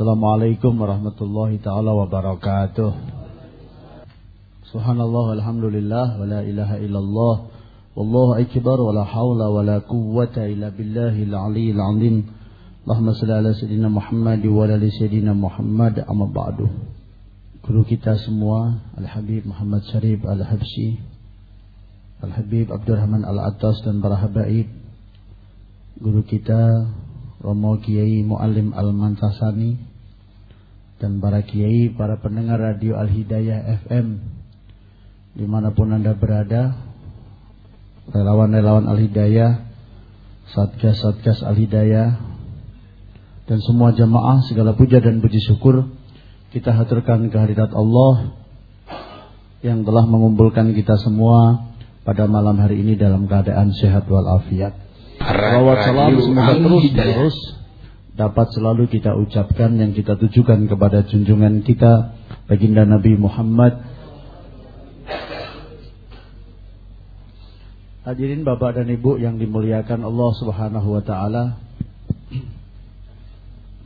Assalamualaikum warahmatullahi taala wabarakatuh. Subhanallah walhamdulillah wa la ilaha illallah wallahu akbar wa la haula wa la quwwata illa billahil aliyyil azim. Allahumma shalli ala sayyidina Muhammad wa ala sayyidina Muhammad amma ba'du. Guru kita semua Al Habib Muhammad Syarif Al Habsyi Al Habib Abdurrahman Al Atas dan para habaib Guru kita Romo Kiai Muallim Al-Mantasani dan para kiai, para pendengar radio Al-Hidayah FM di mana pun anda berada relawan-relawan Al-Hidayah Satgas-Satgas Al-Hidayah dan semua jamaah segala puja dan puji syukur kita haturkan kehadirat Allah yang telah mengumpulkan kita semua pada malam hari ini dalam keadaan sehat walafiat. Salawat salam semoga terus terus dapat selalu kita ucapkan yang kita tujukan kepada junjungan kita baginda Nabi Muhammad. Hadirin Bapak dan Ibu yang dimuliakan Allah Subhanahu wa taala.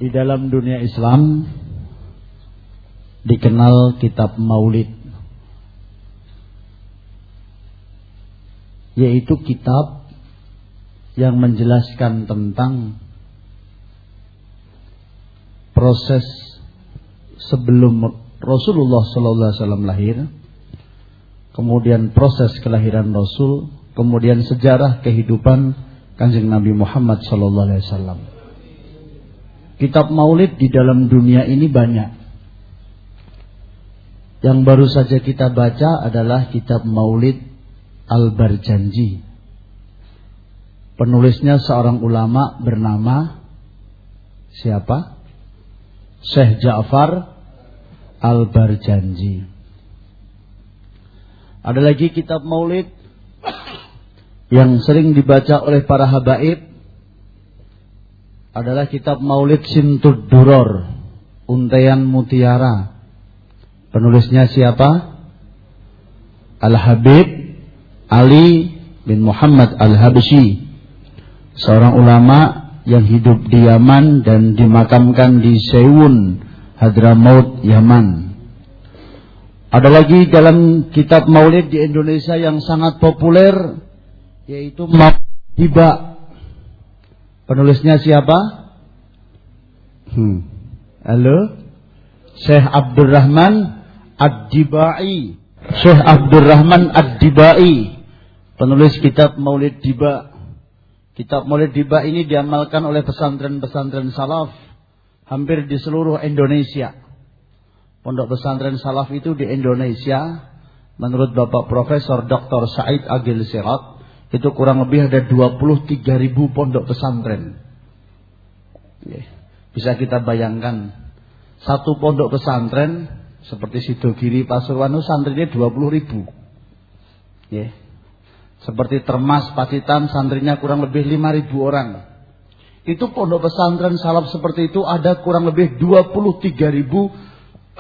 Di dalam dunia Islam dikenal kitab Maulid yaitu kitab yang menjelaskan tentang proses sebelum Rasulullah Sallallahu Alaihi Wasallam lahir, kemudian proses kelahiran Rasul, kemudian sejarah kehidupan kanjeng Nabi Muhammad Sallallahu Alaihi Wasallam. Kitab Maulid di dalam dunia ini banyak. Yang baru saja kita baca adalah kitab Maulid Al-Barjanji Penulisnya seorang ulama bernama siapa? Syekh Ja'far Al-Barjanji. Ada lagi kitab Maulid yang sering dibaca oleh para habaib adalah kitab Maulid Sintud Duror, Untayan Mutiara. Penulisnya siapa? Al-Habib Ali bin Muhammad Al-Habsyi seorang ulama yang hidup di Yaman dan dimakamkan di Sewun, Hadramaut, Yaman. Ada lagi dalam kitab Maulid di Indonesia yang sangat populer yaitu Hiba. Penulisnya siapa? Hmm. Halo? Syekh Abdurrahman Ad-Dibai. Syekh Abdurrahman Ad-Dibai. Penulis kitab Maulid Diba. Kitab Maulid Diba ini diamalkan oleh pesantren-pesantren salaf hampir di seluruh Indonesia. Pondok pesantren salaf itu di Indonesia menurut Bapak Profesor Dr. Said Agil Sirat itu kurang lebih ada 23 ribu pondok pesantren. Bisa kita bayangkan satu pondok pesantren seperti Sidogiri Pasuruan santrinya 20 ribu. Seperti Termas, Pacitan, santrinya kurang lebih 5.000 orang. Itu pondok pesantren salaf seperti itu ada kurang lebih 23.000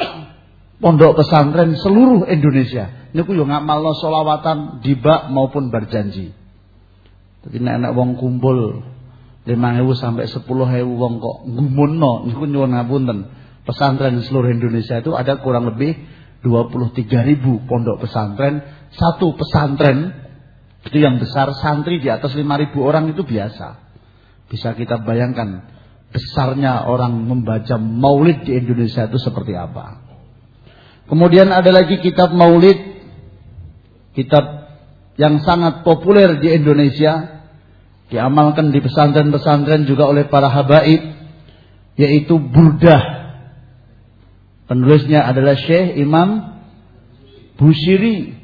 pondok pesantren seluruh Indonesia. Ini ku yo ngamalno solawatan dibak maupun berjanji. Tapi nek wong kumpul 5.000 sampai 10.000 wong kok ngumunno niku nyuwun ngapunten. Pesantren seluruh Indonesia itu ada kurang lebih 23.000 pondok pesantren. Satu pesantren itu yang besar santri di atas 5000 orang itu biasa. Bisa kita bayangkan besarnya orang membaca maulid di Indonesia itu seperti apa. Kemudian ada lagi kitab maulid. Kitab yang sangat populer di Indonesia. Diamalkan di pesantren-pesantren juga oleh para habaib. Yaitu Burdah. Penulisnya adalah Syekh Imam Bushiri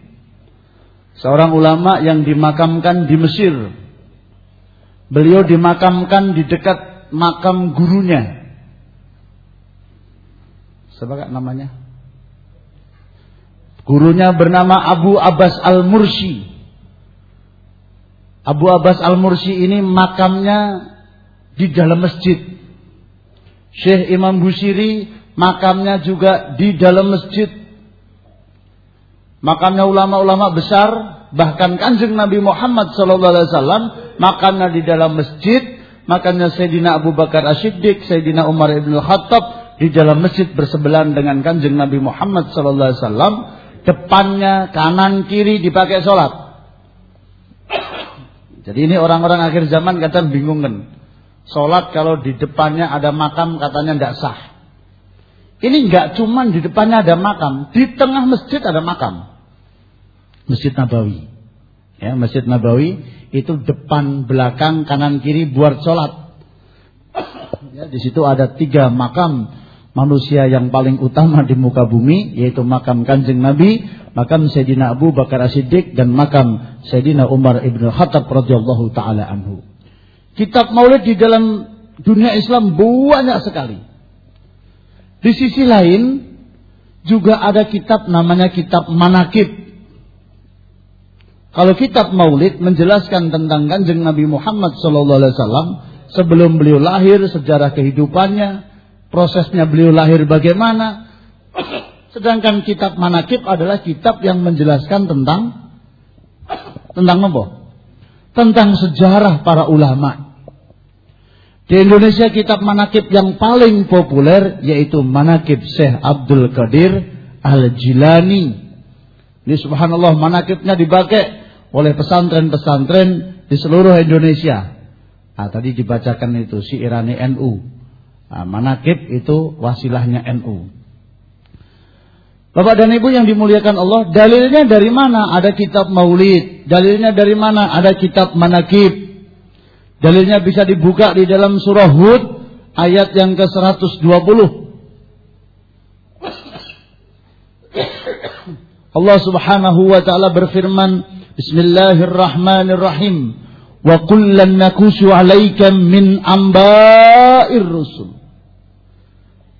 Seorang ulama yang dimakamkan di Mesir. Beliau dimakamkan di dekat makam gurunya. Siapa namanya? Gurunya bernama Abu Abbas Al-Mursi. Abu Abbas Al-Mursi ini makamnya di dalam masjid. Syekh Imam Busiri makamnya juga di dalam masjid Makamnya ulama-ulama besar, bahkan kanjeng Nabi Muhammad SAW makamnya di dalam masjid, makamnya Sayyidina Abu Bakar As-Siddiq, Sayyidina Umar Ibn Khattab di dalam masjid bersebelahan dengan kanjeng Nabi Muhammad sallallahu alaihi wasallam, depannya kanan kiri dipakai sholat. Jadi ini orang-orang akhir zaman kadang bingung kan. Sholat kalau di depannya ada makam katanya tidak sah. Ini nggak cuman di depannya ada makam, di tengah masjid ada makam. Masjid Nabawi. Ya, Masjid Nabawi itu depan, belakang, kanan, kiri buat sholat. Ya, di situ ada tiga makam manusia yang paling utama di muka bumi yaitu makam Kanjeng Nabi, makam Sayyidina Abu Bakar As-Siddiq dan makam Sayyidina Umar Ibn Khattab radhiyallahu taala anhu. Kitab Maulid di dalam dunia Islam banyak sekali. Di sisi lain juga ada kitab namanya kitab Manakib. Kalau kitab Maulid menjelaskan tentang Kanjeng Nabi Muhammad sallallahu alaihi wasallam sebelum beliau lahir, sejarah kehidupannya, prosesnya beliau lahir bagaimana. Sedangkan kitab manakib adalah kitab yang menjelaskan tentang tentang apa? Tentang sejarah para ulama. Di Indonesia kitab manakib yang paling populer yaitu manakib Syekh Abdul Qadir Al-Jilani. Ini subhanallah manakibnya dipakai oleh pesantren-pesantren di seluruh Indonesia. Nah, tadi dibacakan itu si Irani NU. Nah, manakib itu wasilahnya NU. Bapak dan Ibu yang dimuliakan Allah, dalilnya dari mana? Ada kitab Maulid. Dalilnya dari mana? Ada kitab Manakib. Dalilnya bisa dibuka di dalam surah Hud ayat yang ke-120. Allah Subhanahu wa taala berfirman, Bismillahirrahmanirrahim. Wa kullan nakusu 'alaika min amba'ir rusul.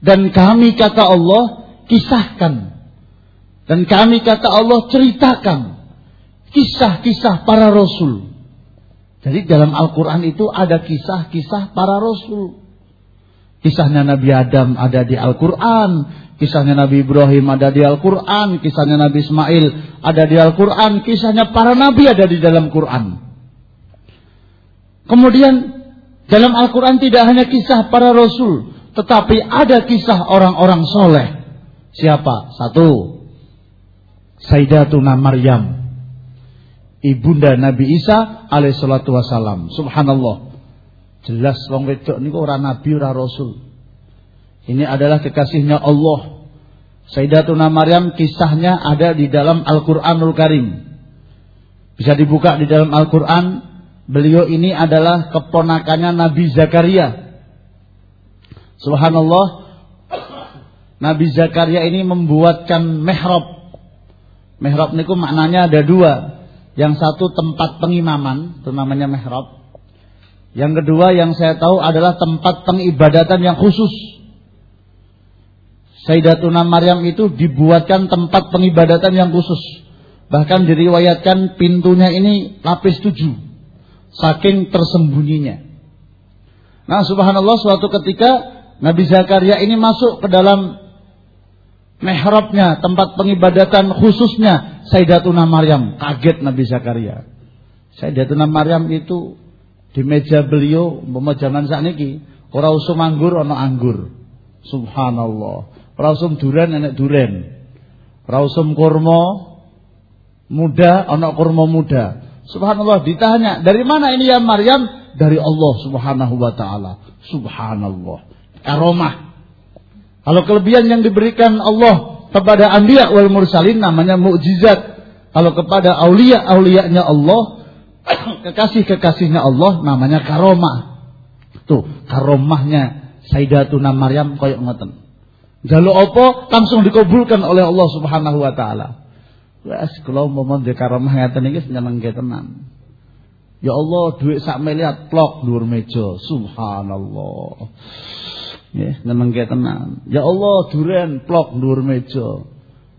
Dan kami kata Allah kisahkan. Dan kami kata Allah ceritakan kisah-kisah para rasul. Jadi dalam Al-Quran itu ada kisah-kisah para rasul. Kisahnya Nabi Adam ada di Al-Quran. Kisahnya Nabi Ibrahim ada di Al-Quran. Kisahnya Nabi Ismail ada di Al-Quran. Kisahnya para Nabi ada di dalam Quran. Kemudian dalam Al-Quran tidak hanya kisah para Rasul. Tetapi ada kisah orang-orang soleh. Siapa? Satu. Sayyidatuna Maryam. Ibunda Nabi Isa alaihissalatu wassalam. Subhanallah. Jelas wong wedok niku ora nabi ora rasul. Ini adalah kekasihnya Allah. Sayyidatuna Maryam kisahnya ada di dalam Al-Qur'anul Karim. Bisa dibuka di dalam Al-Qur'an. Beliau ini adalah keponakannya Nabi Zakaria Subhanallah Nabi Zakaria ini membuatkan mihrab. Mihrab niku maknanya ada dua. Yang satu tempat pengimaman, itu namanya mihrab. Yang kedua yang saya tahu adalah tempat pengibadatan yang khusus. Sayyidatuna Maryam itu dibuatkan tempat pengibadatan yang khusus. Bahkan diriwayatkan pintunya ini lapis tujuh. Saking tersembunyinya. Nah subhanallah suatu ketika Nabi Zakaria ini masuk ke dalam mihrabnya, tempat pengibadatan khususnya Sayyidatuna Maryam. Kaget Nabi Zakaria. Sayyidatuna Maryam itu di meja beliau umpama zaman sakniki ora usum anggur ana anggur. Subhanallah. Ora usum duren enek duren. Ora usum kurma muda ana kurma muda. Subhanallah ditanya, "Dari mana ini ya Maryam?" Dari Allah Subhanahu wa taala. Subhanallah karomah. Kalau kelebihan yang diberikan Allah kepada anbiya wal mursalin namanya mukjizat. Kalau kepada aulia aulianya Allah, kekasih-kekasihnya Allah namanya karomah. Tuh, karomahnya Sayyidatuna Maryam koyok ngoten. Jaluk apa langsung dikabulkan oleh Allah Subhanahu wa taala. Wes kula umpama ndek karomah ngaten iki senengke tenan. Ya Allah, duit sak miliar plok dhuwur meja. Subhanallah. Ya, nyenengke tenan. Ya Allah, duren plok dhuwur meja.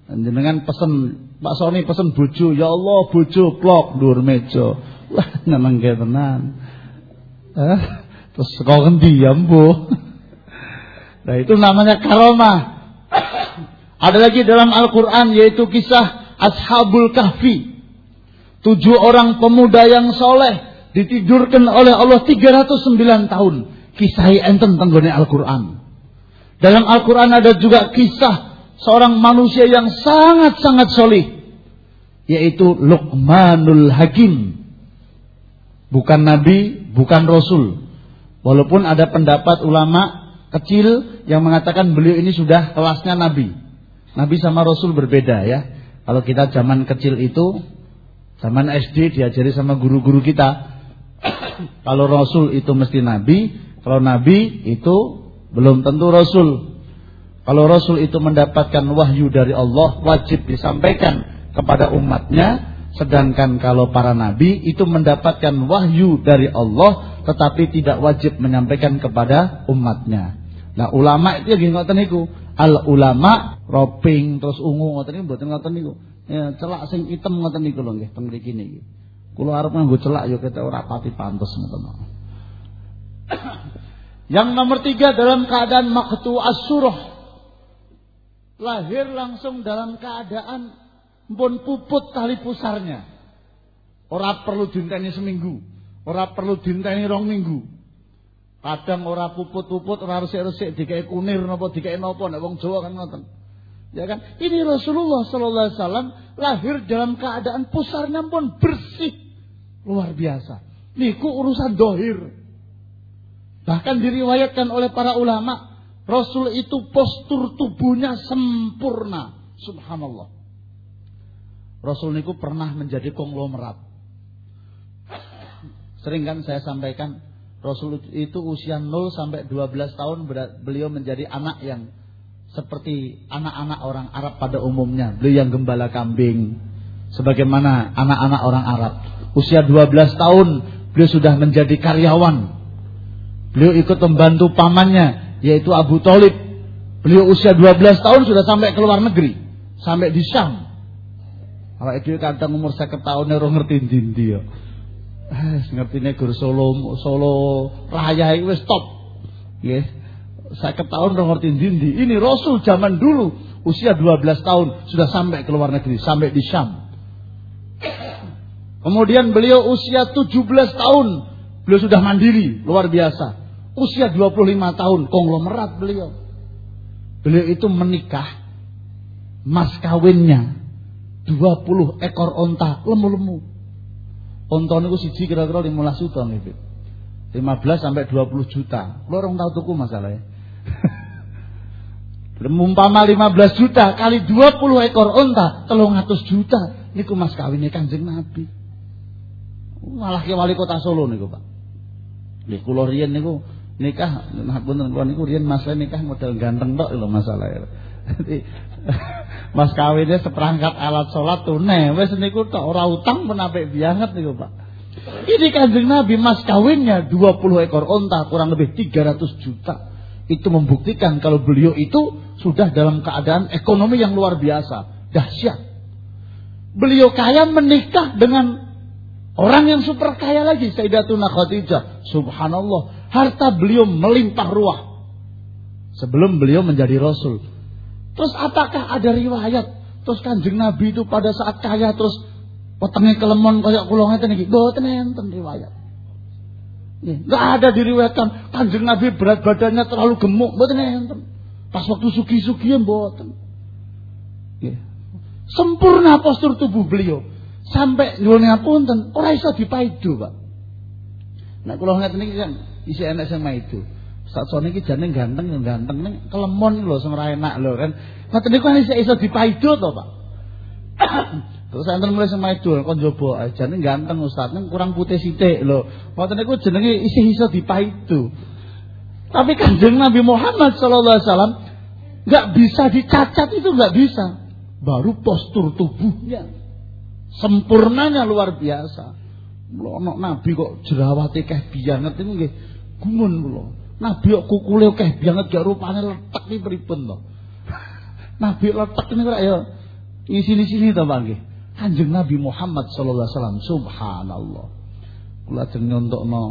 Jenengan pesen Pak Soni pesen bojo, ya Allah bojo plok dhuwur meja. Wah, nyenengke tenan. Eh, terus kau ngendi ya, Bu? Nah, itu namanya karomah. Ada lagi dalam Al-Qur'an yaitu kisah Ashabul Kahfi. Tujuh orang pemuda yang soleh ditidurkan oleh Allah 309 tahun kisahi enten tenggone Al-Quran. Dalam Al-Quran ada juga kisah seorang manusia yang sangat-sangat solih. Yaitu Luqmanul Hakim. Bukan Nabi, bukan Rasul. Walaupun ada pendapat ulama kecil yang mengatakan beliau ini sudah kelasnya Nabi. Nabi sama Rasul berbeda ya. Kalau kita zaman kecil itu, zaman SD diajari sama guru-guru kita. kalau Rasul itu mesti Nabi, kalau Nabi itu belum tentu Rasul. Kalau Rasul itu mendapatkan wahyu dari Allah, wajib disampaikan kepada umatnya. Sedangkan kalau para nabi itu mendapatkan wahyu dari Allah, tetapi tidak wajib menyampaikan kepada umatnya. Nah ulama itu yang ngoten niku. Al ulama roping terus ungu ngoten niku mboten ngoten niku. Ya celak sing item ngoten niku lho nggih teng mriki niki. Kula arep celak ya kita ora pati pantes ngoten. Yang nomor tiga dalam keadaan maktu asurah. Lahir langsung dalam keadaan pun puput tali pusarnya. Orang perlu dinteni seminggu. Orang perlu dinteni rong minggu. Kadang orang puput-puput, orang resik-resik dikai kunir napa dikai napa nek wong Jawa kan ngoten. Ya kan? Ini Rasulullah sallallahu alaihi wasallam lahir dalam keadaan pusarnya pun bersih. Luar biasa. Niku urusan dohir. Bahkan diriwayatkan oleh para ulama, Rasul itu postur tubuhnya sempurna. Subhanallah. Rasul niku pernah menjadi konglomerat. Sering kan saya sampaikan, Rasul itu usia 0 sampai 12 tahun beliau menjadi anak yang seperti anak-anak orang Arab pada umumnya. Beliau yang gembala kambing. Sebagaimana anak-anak orang Arab. Usia 12 tahun beliau sudah menjadi karyawan Beliau ikut membantu pamannya yaitu Abu Talib. Beliau usia 12 tahun sudah sampai ke luar negeri, sampai di Syam. Kalau itu kadang umur saya tahun orang ngerti dindi ya. Eh, ngerti gur Solo Solo Raya itu stop. Nggih. Saya tahun orang ngerti dindi. Ini Rasul zaman dulu usia 12 tahun sudah sampai ke luar negeri, sampai di Syam. Kemudian beliau usia 17 tahun, beliau sudah mandiri, luar biasa. Usia 25 tahun, konglomerat beliau. Beliau itu menikah, mas kawinnya 20 ekor onta, lemu-lemu. Onta niku siji kira-kira 15 juta nih, 15 sampai 20 juta. Lu orang tahu tuku masalahnya. Umpama 15 juta kali 20 ekor onta, 300 juta. Niku mas kawinnya Kanjeng Nabi. Malah ke wali kota Solo niku, Pak. Nggih kula riyen niku nikah nah bener kula niku riyen mas nikah model ganteng tok lho masalah ya. Mas kawinnya seperangkat alat sholat tunai wes niku tok ora utang pun apik banget niku Pak. Ini kanjeng Nabi mas kawinnya 20 ekor onta kurang lebih 300 juta. Itu membuktikan kalau beliau itu sudah dalam keadaan ekonomi yang luar biasa, dahsyat. Beliau kaya menikah dengan Orang yang super kaya lagi Sayyidatuna Khadijah. Subhanallah. Harta beliau melimpah ruah. Sebelum beliau menjadi Rasul. Terus apakah ada riwayat? Terus kanjeng Nabi itu pada saat kaya terus petengnya kelemon kayak kulongnya ngeten iki. Mboten enten riwayat. Enggak ada diriwayatkan kanjeng Nabi berat badannya terlalu gemuk. Mboten enten. Pas waktu suki-suki mboten. Sempurna postur tubuh beliau. Sampai nyuwun ngapunten, ora iso dipaido, Pak. Nek kula ngeten iki kan isi enek sing maido. Satsone iki jane ganteng ganteng ning kelemon lho sing ora enak lho kan. Ngoten niku kan iso dipaido to, Pak. Terus enten mulai sing maido kon coba eh, jane ganteng Ustaz ning kurang putih sithik lho. Ngoten niku jenenge isih iso dipaido. Tapi Kanjeng Nabi Muhammad sallallahu alaihi wasallam enggak bisa dicacat itu enggak bisa. Baru postur tubuhnya. Sempurnanya luar biasa. Ono nabi kok jerawate keh banget niku nggih gumun kula. Nabi kok kukule keh banget gak rupane letek iki pripun to. nabi letek niku ya isini-sini to Pak nggih. Kanjeng Nabi Muhammad sallallahu alaihi wasallam subhanallah. Kula ajeng nyontokno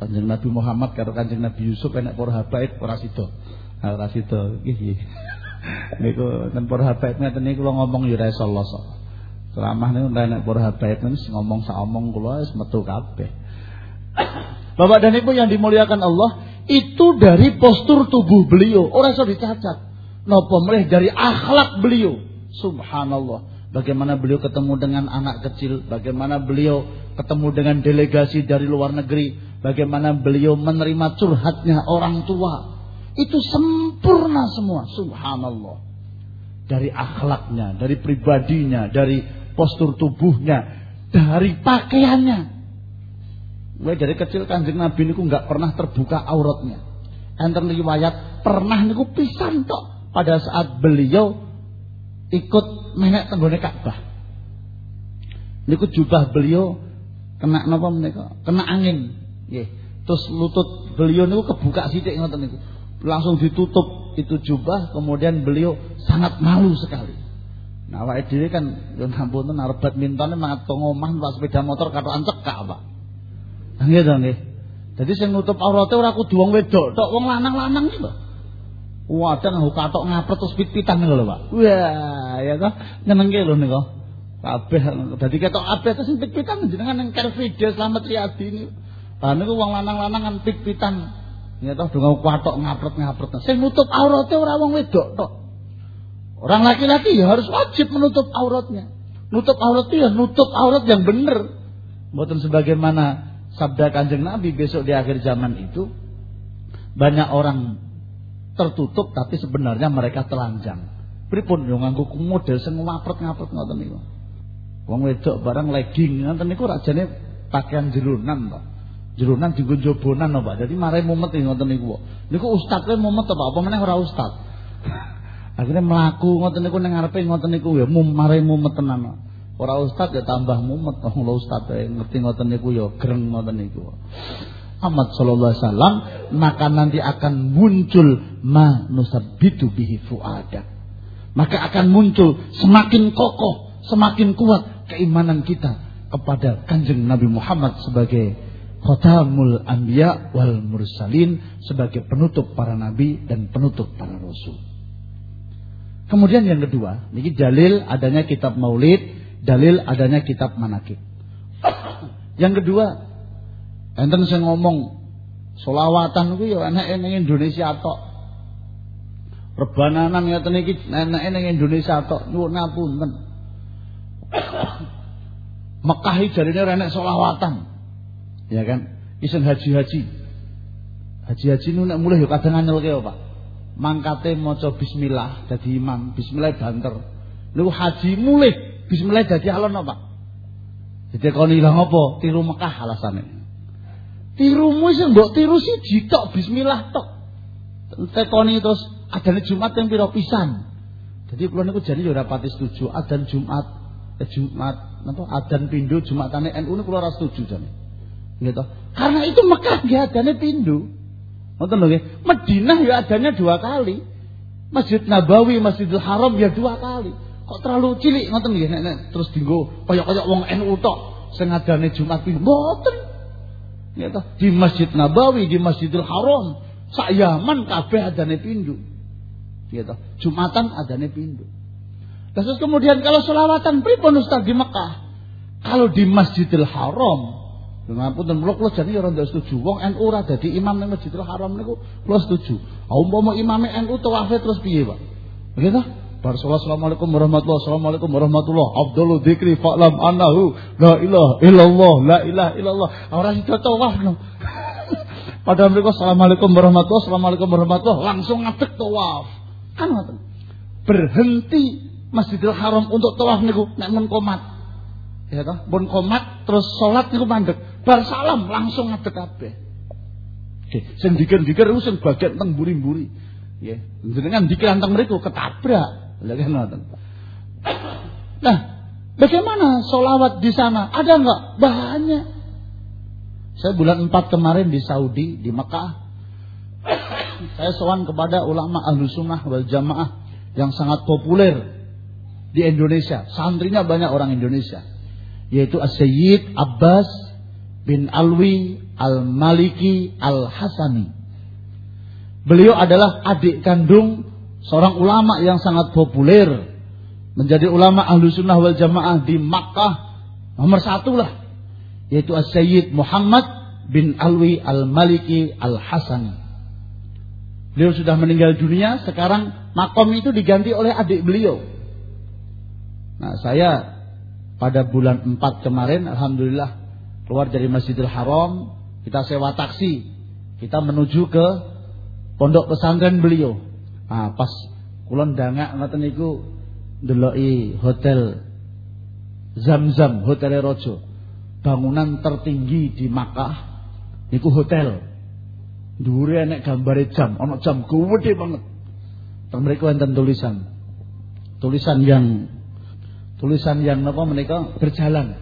Kanjeng Nabi Muhammad karo Kanjeng Nabi Yusuf enek para habaib ora sida. Ora sida nggih. Niku ten para habaib ngeten niku kula ngomong ya ora iso Ceramah niku nek para habaib ngomong sak omong kula wis metu. Bapak dan Ibu yang dimuliakan Allah, Itu dari postur tubuh beliau. Orang sudah dicacat. Nopo melih dari akhlak beliau. Subhanallah. Bagaimana beliau ketemu dengan anak kecil. Bagaimana beliau ketemu dengan delegasi dari luar negeri. Bagaimana beliau menerima curhatnya orang tua. Itu sempurna semua. Subhanallah. Dari akhlaknya, dari pribadinya, dari postur tubuhnya, dari pakaiannya. Gue dari kecil kanjeng Nabi niku nggak pernah terbuka auratnya. Enten riwayat pernah niku pisan tok pada saat beliau ikut menek tenggone Ka'bah. Niku jubah beliau kena napa menika? Kena angin. Nggih. Terus lutut beliau niku kebuka sithik ngoten niku. Langsung ditutup itu jubah, kemudian beliau sangat malu sekali. Nah, awake dhewe kan yo ampun arep badminton mangat ngomah Pak sepeda motor katokan cekak, Pak. Nggih to nggih. Dadi sing nutup aurate ora kudu wong wedok tok, wong lanang-lanang lho. Wadah nggo katok ngapret terus pit-pitan lho, Pak. Wah, ya toh nyenengke lho niku. Kabeh dadi ketok kabeh terus pit-pitan jenengan ning ker video Slamet Riyadi ini. Lah niku wong lanang-lanang kan pit-pitan. Ya toh donga katok ngapret-ngapret. Sing nutup aurate ora wong wedok tok. Orang laki-laki ya harus wajib menutup auratnya. Nutup aurat itu ya nutup aurat yang benar. Bukan sebagaimana sabda kanjeng Nabi besok di akhir zaman itu banyak orang tertutup tapi sebenarnya mereka telanjang. Pripun yo nganggo model sing ngapret-ngapret ngoten niku. Wong wedok barang legging ngoten niku rajane pakaian jerunan to. Jerunan dienggo jobonan Pak. Jadi mare mumet ngoten niku. Niku ustaz mumet Pak. Apa meneh ora ustaz. Akhirnya melaku ngoten niku ning ngarepe ngoten niku ya mare mumet tenan. Ora ustaz ya tambah mumet wong lho ustaz ya ngerti ngoten niku ya greng ngoten niku. Ahmad sallallahu alaihi wasallam maka nanti akan muncul ma nusabbitu bihi fuada. Maka akan muncul semakin kokoh, semakin kuat keimanan kita kepada Kanjeng Nabi Muhammad sebagai khatamul anbiya wal mursalin sebagai penutup para nabi dan penutup para rasul. Kemudian yang kedua, ini dalil adanya kitab Maulid dalil adanya kitab manakib. Yang kedua, enten sing ngomong solawatan itu ya enak ning Indonesia tok. Rebananan ngoten iki enak ning Indonesia tok nyuwun ngapunten. Mekah ora enak solawatan. Ya kan? Isen haji-haji. Haji-haji nu nek mulih ya kadang anyelke ya, Pak. Mangkate maca bismillah dadi imam, bismillah banter. Niku haji mulih Bismillah jadi alon apa? Jadi kau ilang apa? Tiru Mekah alasannya. Tirumu sih mbok tiru sih jitok Bismillah tok. Tekoni terus adane Jumat yang piro pisan. Jadi kula niku jane yo ora setuju adan Jumat, eh, Jumat napa adan pindho Jumatane NU niku kula ora setuju jane. Gitu. Karena itu Mekah nggih adane pindho. Ngoten lho nggih. Madinah ya adanya dua kali. Masjid Nabawi, Masjidil Haram ya dua kali. Kok terlalu cilik ngoten nggih nek, terus dinggo kaya-kaya wong NU tok sing adane Jumat ping mboten. Ya toh, di Masjid Nabawi, di Masjidil Haram, sak Yaman kabeh adane pindho. Ya toh, Jumatan adane pindho. Terus kemudian kalau selawatan pripun Ustaz di Mekah? Kalau di Masjidil Haram, Ngapunten kula kula jane ya ora setuju. Wong NU ora dadi imam ning Masjidil Haram niku kula setuju. Umpama imame NU tawafe terus piye, Pak? Begitu? Rasulullah Assalamualaikum warahmatullahi Assalamualaikum warahmatullahi Abdullah dzikri fa'lam annahu la ilaha illallah la ilaha illallah orang itu tawaf no. Pada mereka Assalamualaikum warahmatullahi Assalamualaikum warahmatullahi langsung ngadek tawaf kan ngoten berhenti Masjidil Haram untuk tawaf niku nek mun komat ya toh pun komat terus salat niku mandek bar salam langsung ngadek kabeh Oke, sing dikir-dikir sing bagian teng buri-buri. Ya, jenengan dikir anteng mriku ketabrak. Nah, bagaimana solawat di sana? Ada nggak? Banyak. Saya bulan 4 kemarin di Saudi, di Mekah. Saya sowan kepada ulama ahlu sunnah wal jamaah yang sangat populer di Indonesia. Santrinya banyak orang Indonesia. Yaitu As-Sayyid Abbas bin Alwi Al-Maliki Al-Hasani. Beliau adalah adik kandung seorang ulama yang sangat populer menjadi ulama ahlu sunnah wal jamaah di Makkah nomor satu lah yaitu Sayyid Muhammad bin Alwi al Maliki al Hasan Beliau sudah meninggal dunia, sekarang makom itu diganti oleh adik beliau. Nah, saya pada bulan 4 kemarin alhamdulillah keluar dari Masjidil Haram, kita sewa taksi. Kita menuju ke pondok pesantren beliau. Nah, pas kulon dangak ngoten niku ndeloki hotel Zamzam, Hotel Rojo. Bangunan tertinggi di Makkah niku hotel. Dhuwure enek gambare jam, ana jam gede banget. Mereka enten tulisan. Tulisan yang tulisan yang apa mereka berjalan.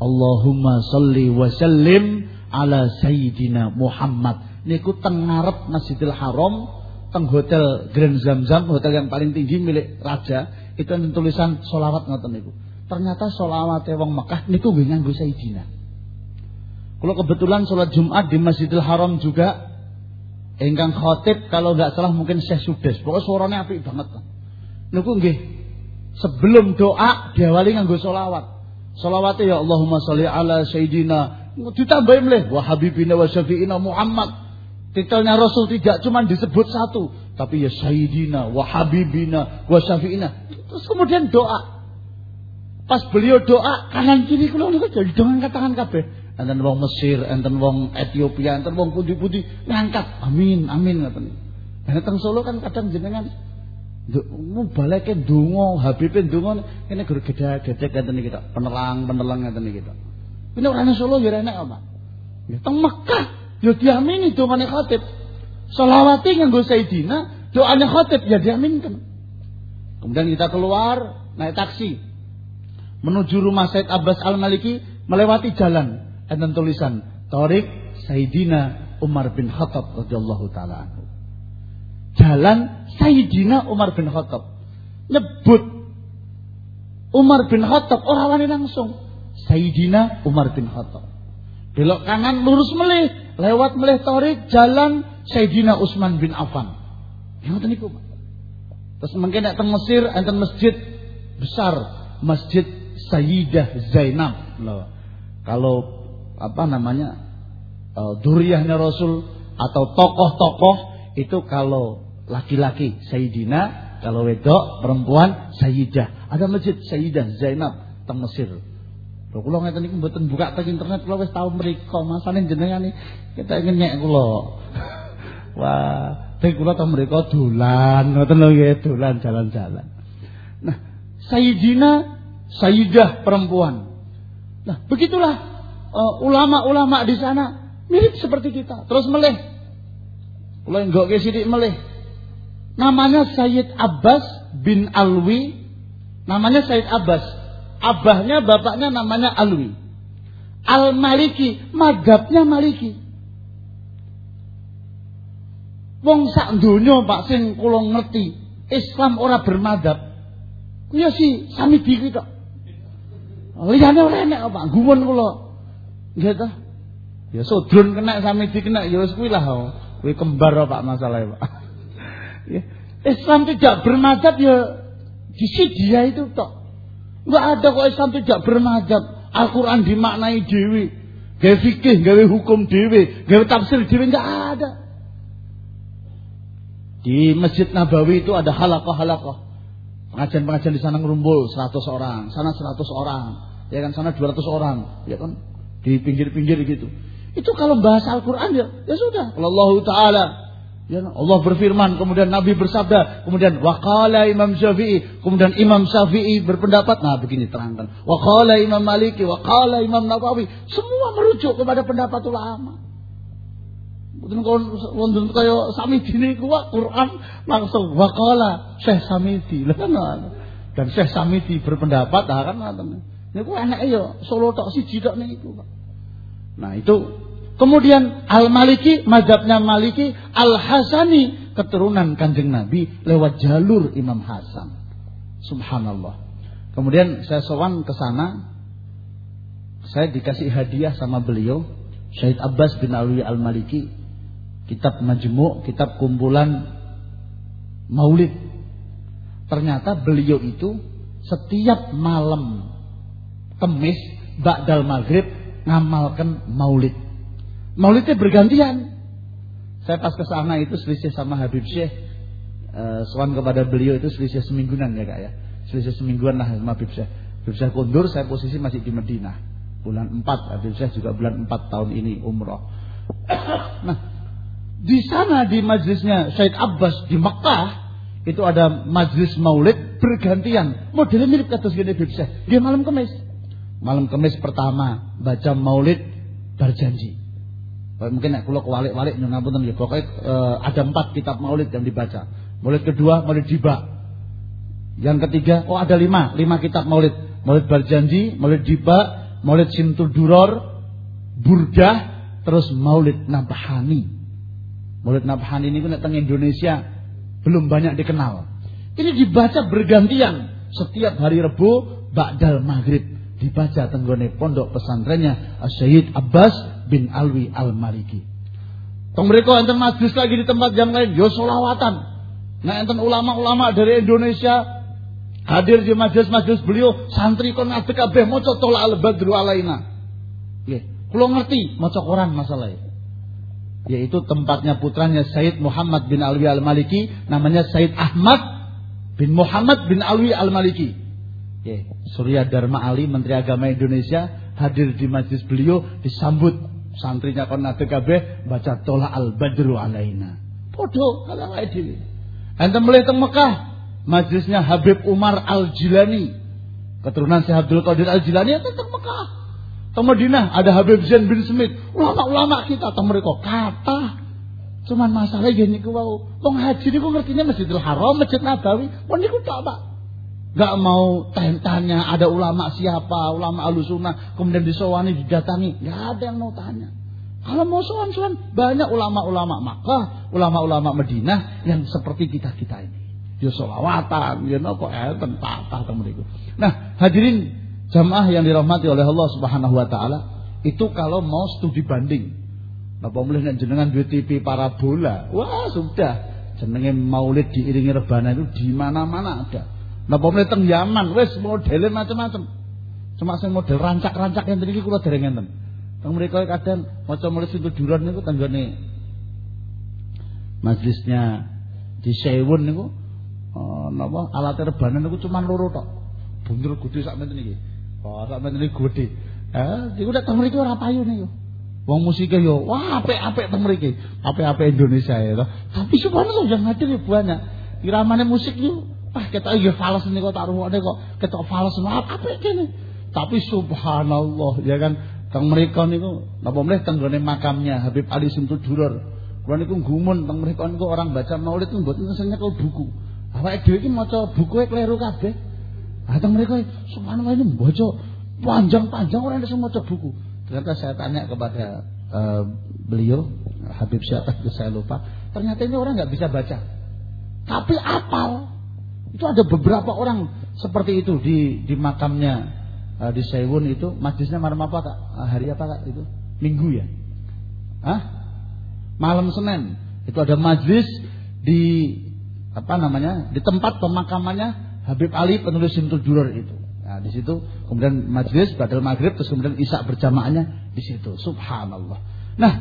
Allahumma salli wa sallim ala sayyidina Muhammad. Niku teng ngarep Masjidil Haram, teng hotel Grand Zamzam, hotel yang paling tinggi milik raja, itu ada tulisan solawat ngoten niku. Ternyata solawat wong Mekah niku nggih nganggo sayyidina. Kalau kebetulan sholat Jumat di Masjidil Haram juga Engkang khotib kalau nggak salah mungkin Syekh Sudes. Pokoknya suaranya apik banget. Niku nggih sebelum doa diawali nganggo solawat. Solawatnya ya Allahumma sholli ala sayyidina ditambahin mleh wa habibina wa syafi'ina Muhammad. Titelnya Rasul tidak cuma disebut satu, tapi ya sayyidina wa habibina wa syafi'ina. Terus kemudian doa. Pas beliau doa kanan kiri kula niku jadi dengan katakan kabeh enten wong Mesir, enten wong Ethiopia, enten wong putih-putih ngangkat. Amin, amin ngoten. Nah teng Solo kan kadang jenengan mu baleke donga, Habibe donga kene gur gedhe-gedhe ngeten iki tok. Penelang-penelang ngeten iki tok. Ini orang Solo ya enak apa? Ya teng Mekah ya diamini dongane khatib. Selawati nganggo Sayyidina, doanya khatib ya diaminkan. Kemudian kita keluar naik taksi menuju rumah Said Abbas Al-Maliki melewati jalan enten tulisan Torik Sayyidina Umar bin Khattab radhiyallahu taala. Jalan Sayyidina Umar bin Khattab. Nyebut Umar bin Khattab orang wani langsung. Sayyidina Umar bin Khattab. Belok kanan lurus melih, lewat melih Torik jalan Sayyidina Utsman bin Affan. Yang niku. Terus mungkin nek teng Mesir enten masjid besar, Masjid Sayyidah Zainab. Loh. Kalau apa namanya uh, duriahnya Rasul atau tokoh-tokoh itu kalau laki-laki Sayyidina, kalau wedok perempuan Sayyidah. Ada masjid Sayyidah Zainab teng Mesir. Lho kula ngeten niku mboten buka teng internet kula wis tau mriku, masane jenengan kita ingin nyek kula. Wah, teng kula teng mriku dolan, ngoten lho nggih, dolan jalan-jalan. Nah, Sayyidina Sayyidah perempuan. Nah, begitulah Eh, ulama-ulama uh, di sana mirip seperti kita. Terus meleh. Kalau enggak ke sidik meleh. Namanya Sayyid Abbas bin Alwi. Namanya Sayyid Abbas. Abahnya bapaknya namanya Alwi. Al-Maliki, madhabnya Maliki. Wong sak donya Pak sing kula ngerti, Islam ora bermadhab. Ya si sami diki tok. Liyane ora enek Pak, gumun kula. Nggih toh? Ya sodron kena sami dikena ya wis kuwi lah. Kuwi kembar Pak masalah Pak. ya. Islam tidak bermadzhab ya di dia itu tok. Enggak ada kok Islam tidak bermadzhab. Al-Qur'an dimaknai dewi. Gawe fikih, gawe hukum dewi, gawe tafsir dewi enggak ada. Di Masjid Nabawi itu ada halaqah-halaqah. Pengajian-pengajian di sana ngerumbul 100 orang, sana 100 orang, ya kan sana 200 orang, ya kan di pinggir-pinggir gitu. Itu kalau bahasa Al-Quran ya, ya sudah. Kalau Allah Ta'ala Ya, Allah berfirman, kemudian Nabi bersabda, kemudian waqala Imam Syafi'i, kemudian Imam Syafi'i berpendapat, nah begini terangkan. Waqala Imam Maliki, waqala Imam Nawawi, semua merujuk kepada pendapat ulama. Mungkin kalau kaya Samidi ini kuat Quran langsung waqala Syekh Samidi. Dan Syekh Samidi berpendapat, nah kan Niku enak ya Solo tok siji tok niku. Nah, itu kemudian Al-Maliki, mazhabnya Maliki, Al-Hasani keturunan Kanjeng Nabi lewat jalur Imam Hasan. Subhanallah. Kemudian saya sowan ke sana. Saya dikasih hadiah sama beliau, Syahid Abbas bin Alwi Al-Maliki, kitab majmuk, kitab kumpulan Maulid. Ternyata beliau itu setiap malam Kemis Ba'dal Maghrib ngamalkan maulid. Maulidnya bergantian. Saya pas ke sana itu selisih sama Habib Syekh. Uh, soan kepada beliau itu selisih semingguan ya kak ya. Selisih semingguan lah sama Habib Syekh. Habib Syekh kundur, saya posisi masih di Madinah. Bulan 4, Habib Syekh juga bulan 4 tahun ini umroh. nah, di sana di majlisnya Syed Abbas di Mekah itu ada majlis maulid bergantian. Modelnya mirip kata gini Habib Syekh. Dia malam kemis. Malam kemis pertama baca maulid berjanji. Mungkin kalau kewalik-walik nyuwun ngapunten ya pokoknya uh, ada empat kitab maulid yang dibaca. Maulid kedua maulid diba. Yang ketiga oh ada lima, lima kitab maulid. Maulid berjanji, maulid diba, maulid sintul duror, burdah, terus maulid nabahani. Maulid nabahani ini kan teng Indonesia belum banyak dikenal. Ini dibaca bergantian setiap hari Rebu ba'dal maghrib dibaca tenggone pondok pesantrennya Syed Abbas bin Alwi Al-Maliki. Tong mereka enten majlis lagi di tempat yang lain, yo solawatan. Nah enten ulama-ulama dari Indonesia hadir di majlis-majlis beliau, santri kon ngadeg kabeh maca tolak al-badru alaina. Nggih, kula ngerti maca Quran masalah itu. Yaitu tempatnya putranya Said Muhammad bin Alwi Al-Maliki, namanya Said Ahmad bin Muhammad bin Alwi Al-Maliki. Surya Dharma Ali Menteri Agama Indonesia hadir di majlis beliau disambut santrinya kon nate kabeh baca tola al badru alaina. Podo kalau wae dhewe. Ente mulai teng Mekah majlisnya Habib Umar Al Jilani. Keturunan Syekh Abdul Qadir Al Jilani itu teng Mekah. Teng Madinah ada Habib Zain bin Smith. Ulama-ulama kita teng mereka kata Cuman masalah gini ku wau. Wong haji niku ngertinya Masjidil Haram, Masjid Nabawi. Wong niku tak, Pak. Gak mau tanya ada ulama siapa, ulama alusuna, kemudian disowani, didatangi. Gak ada yang mau tanya. Kalau mau sowan-sowan, banyak ulama-ulama Makkah, ulama-ulama Madinah yang seperti kita-kita ini. Ya solawatan, ya nopo enten tata itu. Nah, hadirin jamaah yang dirahmati oleh Allah Subhanahu wa taala, itu kalau mau studi banding. Napa mulih nek jenengan duwe TV parabola, wah sudah. Jenenge maulid diiringi rebana itu di mana-mana ada. Napa meneh teng Yaman wis modele macam-macam. Cuma sing model rancak-rancak yang iki kula dereng enten. Teng mriku kadang maca mulih duran niku tanggane majlisnya di Sewun niku oh, napa alat rebanan niku cuma loro tok. Bundur gede sak menten iki. Oh, sak menten iki gede. Eh, iku nek teng mriku ora payu niku. Wong musiknya yo, wah apik-apik teng mriki. Apik-apik Indonesia ya. Tapi subhanallah yang hadir banyak. Iramane musik yo Ah kita iya fales kok tak ruwone kok ketok fales apa kene. Tapi subhanallah ya kan teng mriku niku napa meneh teng makamnya Habib Ali Sintul Duror. Kula niku gumun teng mriku niku orang baca maulid niku mboten seneng kok buku. Awake iki maca buku e kleru kabeh. Ah teng mriku subhanallah ini maca panjang-panjang orang iso maca buku. Ternyata saya tanya kepada uh, beliau Habib siapa saya lupa. Ternyata ini orang nggak bisa baca. Tapi apal. Itu ada beberapa orang seperti itu di di makamnya uh, di Sewun itu majlisnya malam apa kak? Uh, hari apa kak itu? Minggu ya? Hah? Malam Senin itu ada majlis di apa namanya di tempat pemakamannya Habib Ali penulis Sintul Juror itu. Nah, di situ kemudian majlis badal maghrib terus kemudian isak berjamaahnya di situ. Subhanallah. Nah,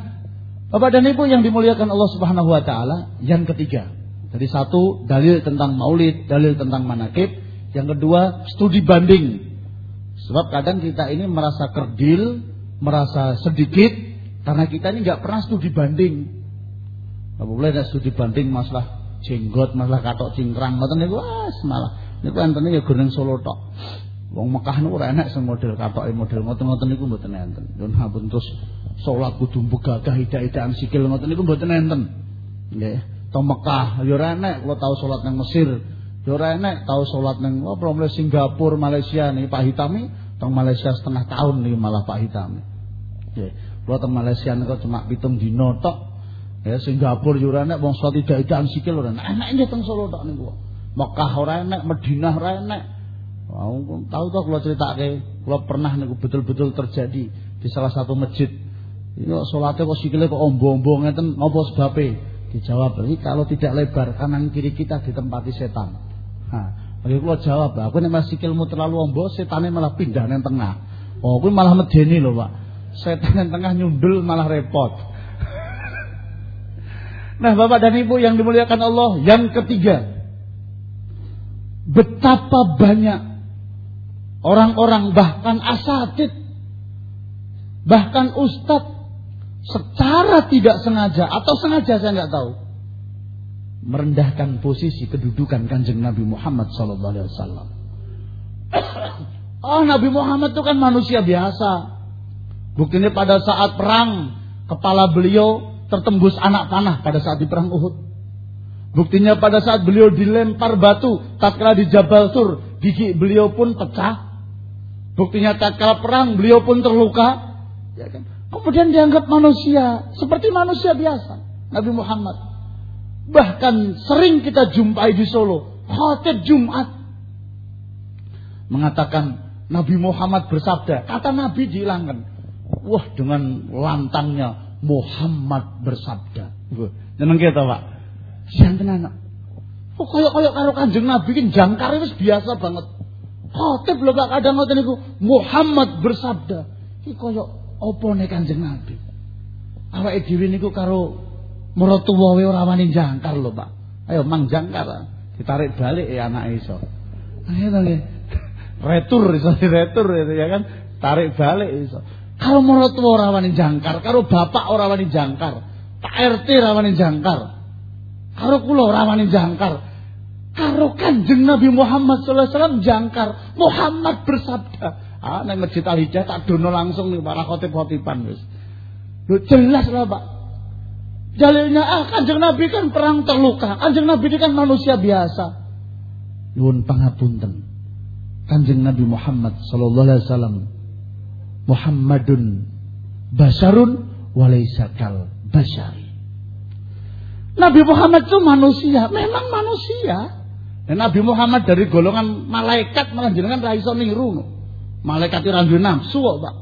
Bapak dan Ibu yang dimuliakan Allah Subhanahu wa taala, yang ketiga, jadi satu dalil tentang maulid, dalil tentang manakib. Yang kedua studi banding. Sebab kadang kita ini merasa kerdil, merasa sedikit karena kita ini nggak pernah studi banding. Nggak boleh ada studi banding masalah jenggot, masalah katok cingkrang, ngoten niku wah malah niku enten ya gunung Solo tok. Wong Mekah niku ora enak sing model katoke model ngoten-ngoten niku mboten enten. Nyun ampun terus salat kudu begagah ida-idaan sikil ngoten niku mboten enten. Nggih teng Mekah. Ya ora enek kula tau salat nang Mesir. Ya ora enek tau salat nang apa oh, Singapura Malaysia nih Pak Hitami teng Malaysia setengah tahun nih malah Pak Hitami nggih. Kula teng Malaysia niku cuma pitung dina tok. Ya Singapura ya ora enek wong salat tidak sikil ora enek. Enek teng Solo tok niku. Mekah ora enek Madinah ora enek. Wow, tahu toh kalau ceritake, kalau pernah niku betul-betul terjadi di salah satu masjid. Ini sholatnya kok sikile kok ombo-ombo ngeten apa sebabnya? Dijawab, ini kalau tidak lebar kanan kiri kita ditempati setan. Nah, kalau jawab, aku nek masih sikilmu terlalu ombo, setannya malah pindah nang tengah. Oh, aku malah medeni loh, Pak. Setan yang tengah nyundul malah repot. Nah, Bapak dan Ibu yang dimuliakan Allah, yang ketiga, betapa banyak orang-orang bahkan asatid, bahkan ustadz secara tidak sengaja atau sengaja saya nggak tahu merendahkan posisi kedudukan kanjeng Nabi Muhammad Sallallahu Alaihi. Oh Nabi Muhammad itu kan manusia biasa. Buktinya pada saat perang kepala beliau tertembus anak panah pada saat di perang Uhud. Buktinya pada saat beliau dilempar batu tatkala di Jabal Tur gigi beliau pun pecah. Buktinya tatkala perang beliau pun terluka. Ya kan? Kemudian dianggap manusia seperti manusia biasa Nabi Muhammad. Bahkan sering kita jumpai di Solo khotib Jumat mengatakan Nabi Muhammad bersabda, kata Nabi dihilangkan. Wah dengan lantangnya Muhammad bersabda. Jeneng kita Pak. Jangan anak. Kok koyok-koyok karo Kanjeng Nabi kan jangkar itu biasa banget. Khotib lho Pak kadang ngoten niku Muhammad bersabda. Iki koyok apa nek Kanjeng Nabi. Awake dhewe niku karo mertua ora wani jangkar lho Pak. Ayo mang jangkar. Ditarik balik ya anak iso. Ayo nggih retur iso retur ya kan tarik balik iso kalau menurut ora wani jangkar kalau bapak ora wani jangkar Pak RT ora wani jangkar kalau kula ora wani jangkar kalau kanjeng Nabi Muhammad wasallam jangkar Muhammad bersabda ah nang masjid Al Hijah tak dono langsung nih para khotib-khotiban wis Loh jelas lah Pak Jalilnya ah kanjeng Nabi kan perang terluka Kanjeng Nabi ini kan manusia biasa Nuwun pangapunten Kanjeng Nabi Muhammad sallallahu alaihi wasallam Muhammadun basarun walaysa kal basari. Nabi Muhammad itu manusia, memang manusia. Dan Nabi Muhammad dari golongan malaikat malah jenengan ra iso niru. Malaikat ora duwe nafsu kok, Pak.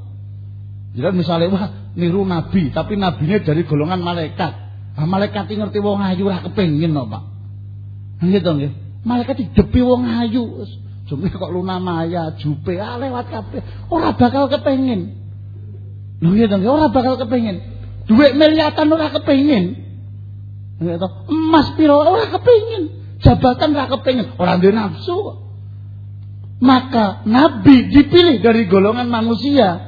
Jadi misalnya wah niru nabi, tapi nabinya dari golongan malaikat. Ah malaikat ngerti wong ayu ora kepengin kok, Pak. Nggih to nggih. Malaikat didepi wong ayu. Jumlah kok Luna Maya, Jupe, ah lewat kabeh. Ora bakal kepengin. Lho iya dong, ora bakal kepengin. Duit miliatan ora kepengin. Nggih Emas piro ora kepengin. Jabatan ora kepengin, ora duwe nafsu kok. Maka Nabi dipilih dari golongan manusia,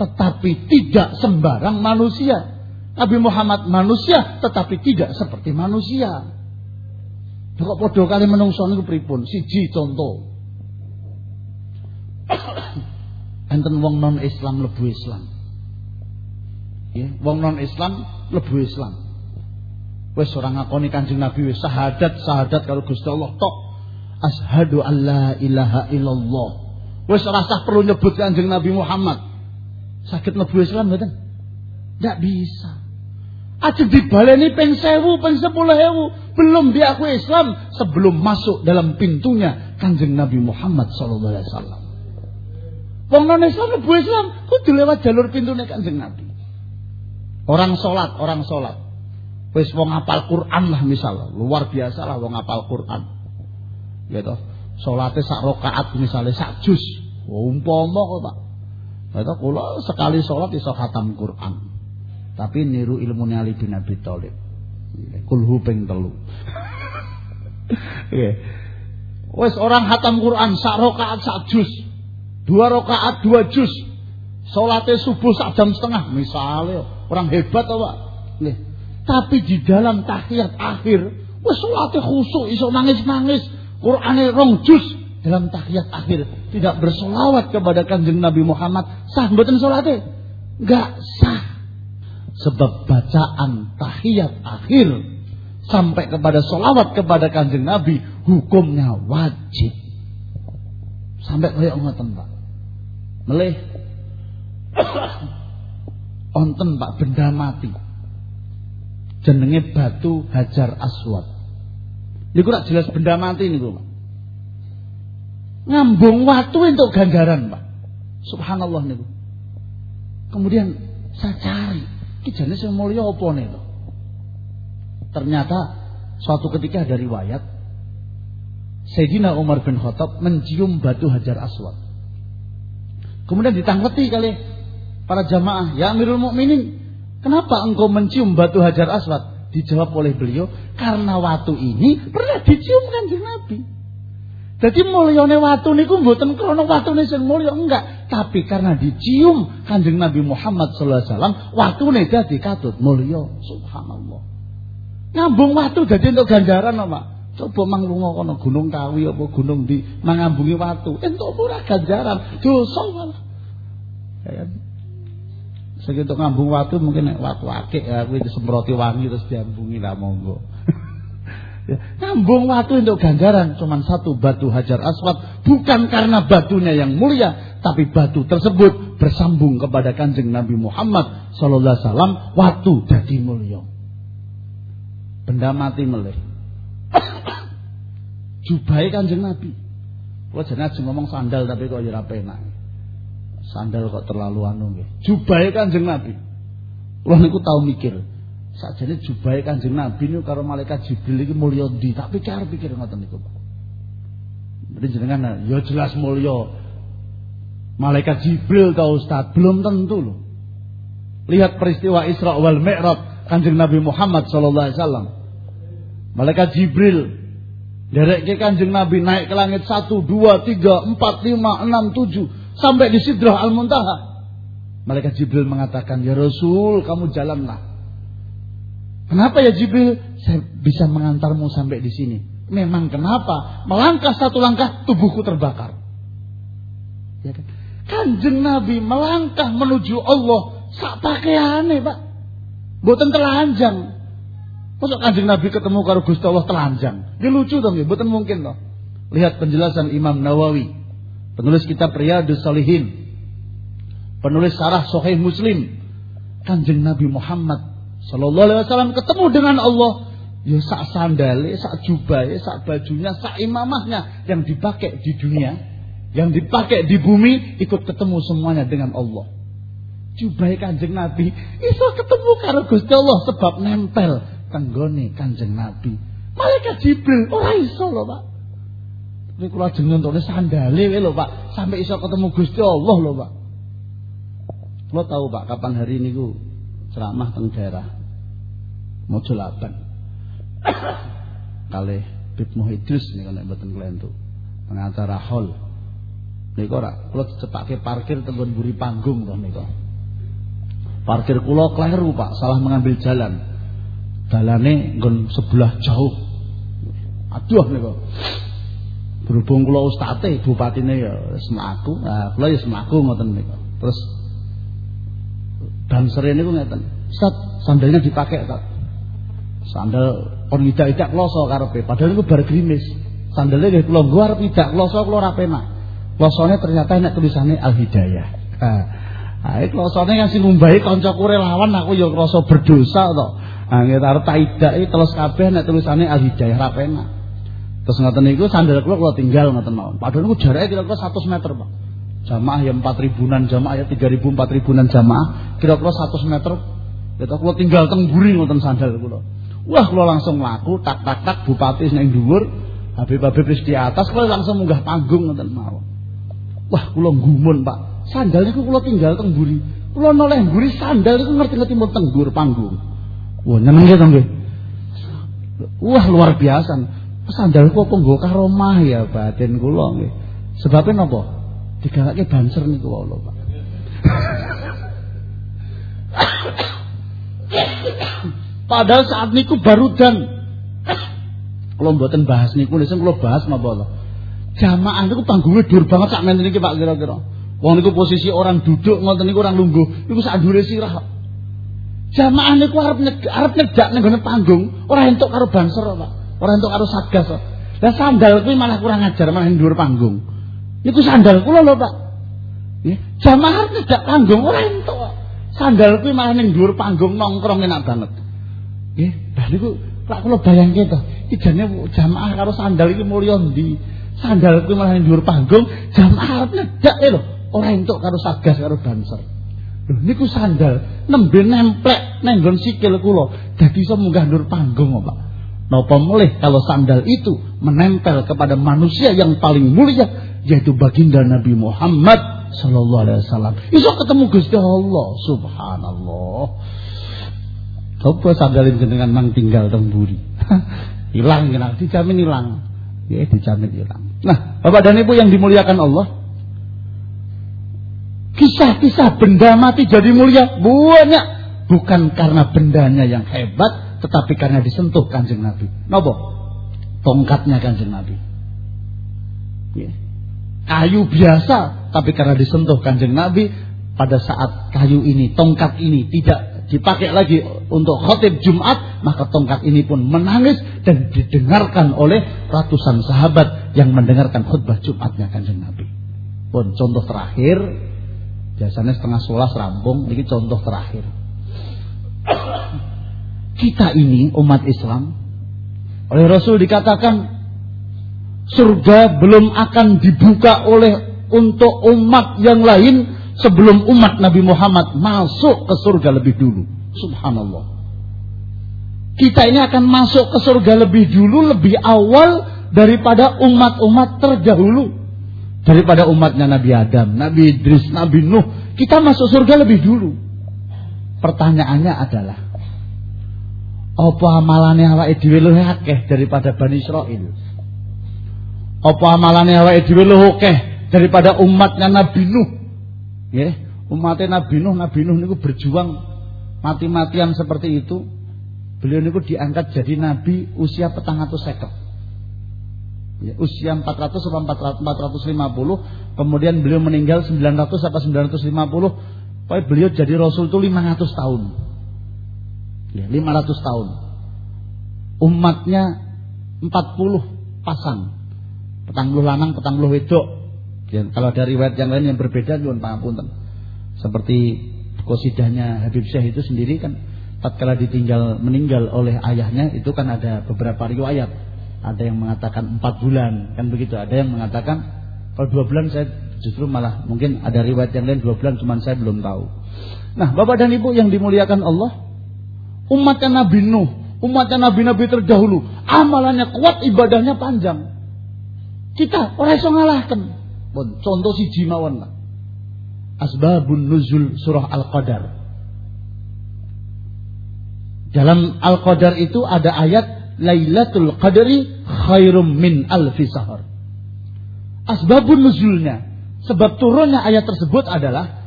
tetapi tidak sembarang manusia. Nabi Muhammad manusia, tetapi tidak seperti manusia. Kok podo kali menungso niku pripun? Siji contoh. enten wong non Islam lebu Islam. Ya, wong non Islam lebu Islam. Wes ora ngakoni Kanjeng Nabi wis syahadat karo Gusti Allah tok. Ashadu an la ilaha illallah. Wes ora sah perlu nyebut Kanjeng Nabi Muhammad. Sakit lebu Islam mboten? Tidak bisa. Aja dibaleni sewu, peng sepuluh ewu. Belum diakui Islam sebelum masuk dalam pintunya kanjeng Nabi Muhammad Sallallahu Alaihi Wasallam. Wong non Islam lebu Islam kudu lewat jalur pintune Kanjeng Nabi. Orang sholat, orang sholat. Wis wong apal Quran lah misal, luar biasa lah wong apal Quran. Gitu. Salate sak rakaat misalnya sak juz. Umpama kok Pak. Gitu kula sekali sholat iso khatam Quran. Tapi niru ilmu Ali bin Abi Thalib. Kulhu ping telu. Wes orang khatam Quran sak rakaat sak juz. Dua rakaat dua juz. Salatnya subuh sak jam setengah misalnya orang hebat apa? Nih. Tapi di dalam tahiyat akhir, wes salatnya khusuk iso nangis-nangis. Qur'ane rong juz dalam tahiyat akhir tidak bersolawat kepada kanjeng Nabi Muhammad sah mboten salate? Enggak sah. Sebab bacaan tahiyat akhir sampai kepada solawat kepada kanjeng Nabi hukumnya wajib. Sampai kayak ngoten Pak. Melih. Onten Pak benda mati. Jenenge batu Hajar Aswad. Niku rak jelas benda mati niku, Pak. Ngambung watu untuk ganjaran, Pak. Subhanallah niku. Kemudian saya cari, iki jenis yang mulia apa niku? Ternyata suatu ketika ada riwayat Sayyidina Umar bin Khattab mencium batu Hajar Aswad. Kemudian ditangketi kali para jamaah, "Ya Amirul Mukminin, kenapa engkau mencium batu Hajar Aswad?" Dijawab oleh beliau, karena waktu ini pernah dicium kanjeng Nabi. Jadi mulyane watu niku mboten krana watune sing mulya enggak, tapi karena dicium Kanjeng Nabi Muhammad sallallahu alaihi wasallam, watune dadi katut mulya. Subhanallah. Ngambung watu dadi entuk ganjaran? Coba manglunga kono Gunung Kawi apa gunung di mangambungi watu, entuk ora ganjaran, dosa malah. Ya. Segitu ngambung watu mungkin watu akik ya kuwi disemproti wangi terus diambungi lah monggo. Ya, nyambung waktu untuk ganjaran cuma satu batu hajar aswad. Bukan karena batunya yang mulia tapi batu tersebut bersambung kepada kanjeng Nabi Muhammad Sallallahu Alaihi Wasallam waktu jadi mulia. Benda mati meleh jubai kanjeng Nabi. Jenenge aja ngomong sandal tapi kok ya sandal kok terlalu anu nggih jubai kanjeng Nabi Wah niku tahu mikir Sakjane jubahe Kanjeng Nabi niku karo malaikat Jibril iki mulya ndi, tak pikir-pikir ngoten niku. Berarti jenengan ya jelas mulya. Malaikat Jibril ta Ustaz, belum tentu loh. Lihat peristiwa Isra wal Mi'raj Kanjeng Nabi Muhammad sallallahu alaihi wasallam. Malaikat Jibril ke Kanjeng Nabi naik ke langit 1 2 3 4 5 6 7 sampai di Sidrah Al-Muntaha. Malaikat Jibril mengatakan, "Ya Rasul, kamu jalanlah." Kenapa ya Jibril? Saya bisa mengantarmu sampai di sini. Memang kenapa? Melangkah satu langkah tubuhku terbakar. Ya kan? Kanjeng Nabi melangkah menuju Allah sak pakaiane, Pak. Boten telanjang. Masuk kanjeng Nabi ketemu karo Gusti Allah telanjang. Dia lucu dong ya, boten mungkin loh. Lihat penjelasan Imam Nawawi, penulis kitab Riyadus Salihin, penulis Sarah Sahih Muslim, Kanjeng Nabi Muhammad Sallallahu alaihi wasallam ketemu dengan Allah, ya sak sandale, sak jubahe, sak bajunya, sak imamahnya yang dipakai di dunia, yang dipakai di bumi ikut ketemu semuanya dengan Allah. Jubahe Kanjeng Nabi iso ketemu karo Gusti Allah sebab nempel tenggone Kanjeng Nabi. Malaikat Jibril ora iso lho, Pak. Ini kula jeneng tulis sandale lho, Pak, sampai iso ketemu Gusti Allah lho, Pak. Kula tahu, Pak, kapan hari ini ku ceramah teng daerah Mojolaban. Kalih Bib Muhidus niku nek mboten kelentu. Pengacara hall. Niku ora kula dicepake parkir teng mburi panggung to niku. Parkir kula kleru Pak, salah mengambil jalan. Dalane nggon sebelah jauh. Aduh niku. Berhubung kula ustate bupatine ya semaku, nah kula ya semaku ngoten niku. Terus dan sore niku ngeten. Sat sandalnya dipakai tak. Sandal kon idak-idak kloso karepe, padahal niku bar grimis. Sandalnya nggih kula nggo arep idak kloso kula ora penak. Ternyata enak tulisannya Al Hidayah. Ha. Ha klosone kan sing ngumbahi kancaku relawan aku ya krasa berdosa to. Ha nggih arep tak terus kabeh nek tulisannya Al Hidayah ra penak. Terus ngoten niku sandal kula kula tinggal ngoten mawon. Padahal niku jarake kira-kira 100 meter, Pak. Jamaah ya empat ribuan jamaah ya tiga ribu empat ribuan jamaah. Kira-kira satu meter. Kita kalau tinggal tengguri ngoten sandal kula. Wah kalau langsung laku tak tak tak bupati sing dhuwur habib-habib di atas kalau langsung munggah panggung ngoten mau wah kula gumun Pak. Sandal niku kula tinggal tengguri kula noleh ngguri sandal niku ngerti-ngerti mau tenggur panggung. Wah nyeneng to nggih? Wah luar biasa sandal kok nggo karomah ya batin kula nggih sebabnya napa digalake banser niku Allah Pak. Padahal saat niku baru dan kalau mboten bahas niku sing kula bahas napa Allah. Jamaah niku panggunge dur banget sak menten iki Pak kira-kira. Wong niku posisi orang duduk ngoten niku orang lungguh, niku sak dure sirah. Jamaah niku arep arep nyedak ning panggung, ora entuk karo banser Pak. Ora entuk karo satgas. Lah sandal kuwi malah kurang ajar malah ndur panggung. Itu sandal kula lho, Pak. Ya, jamaah tidak panggung ora entuk. Sandal kuwi malah ning dhuwur panggung nongkrong enak banget. Nggih, lah niku lak kula bayangke to, ijane jamaah karo sandal iki mulya ndi? Sandal kuwi malah ning dhuwur panggung, jamaah nedak lho, ora entuk karo sagas karo banser. Lho niku sandal nembe nemplek nang nggon sikil kula, dadi iso munggah dhuwur panggung kok, Pak. Napa melih kalau sandal itu menempel kepada manusia yang paling mulia yaitu baginda Nabi Muhammad sallallahu alaihi wasallam. Iso ketemu Gusti Allah, subhanallah. Sopo sandalin jenengan mang tinggal teng buri. hilang kena dijamin hilang. Ya dijamin hilang. Nah, Bapak dan Ibu yang dimuliakan Allah, kisah-kisah benda mati jadi mulia banyak bukan karena bendanya yang hebat tetapi karena disentuh kanjeng Nabi. Nopo? Tongkatnya kanjeng Nabi. Ya. Kayu biasa tapi karena disentuh kanjeng Nabi pada saat kayu ini, tongkat ini tidak dipakai lagi untuk khotib Jumat, maka tongkat ini pun menangis dan didengarkan oleh ratusan sahabat yang mendengarkan khutbah Jumatnya kanjeng Nabi. Pun contoh terakhir, biasanya setengah sebelas rampung, ini contoh terakhir. Kita ini umat Islam, oleh Rasul dikatakan surga belum akan dibuka oleh untuk umat yang lain sebelum umat Nabi Muhammad masuk ke surga lebih dulu. Subhanallah. Kita ini akan masuk ke surga lebih dulu, lebih awal daripada umat-umat terdahulu. Daripada umatnya Nabi Adam, Nabi Idris, Nabi Nuh. Kita masuk surga lebih dulu. Pertanyaannya adalah, apa amalannya awake dhewe luwih akeh daripada Bani Israel? Apa amalannya awake dhewe luwih akeh daripada umatnya Nabi Nuh? Ya, umatnya Nabi Nuh, Nabi Nuh niku berjuang mati-matian seperti itu. Beliau niku diangkat jadi nabi usia petang atau seket. Ya, usia 400 atau 450 kemudian beliau meninggal 900 atau 950 Pokoknya beliau jadi rasul itu 500 tahun ya, 500 tahun umatnya 40 pasang petang puluh lanang petang puluh wedok Ya, kalau dari riwayat yang lain yang berbeda nyuwun pangapunten. Seperti kosidahnya Habib Syekh itu sendiri kan tatkala ditinggal meninggal oleh ayahnya itu kan ada beberapa riwayat. Ada yang mengatakan empat bulan kan begitu. Ada yang mengatakan kalau dua bulan saya justru malah mungkin ada riwayat yang lain dua bulan cuman saya belum tahu. Nah, Bapak dan Ibu yang dimuliakan Allah, umatnya Nabi Nuh, umatnya nabi-nabi terdahulu, amalannya kuat, ibadahnya panjang. Kita orang iso ngalahkan. Pun contoh si mawon lah. Asbabun nuzul surah Al-Qadar. Dalam Al-Qadar itu ada ayat Lailatul Qadri khairum min alfi sahar. Asbabun nuzulnya, sebab turunnya ayat tersebut adalah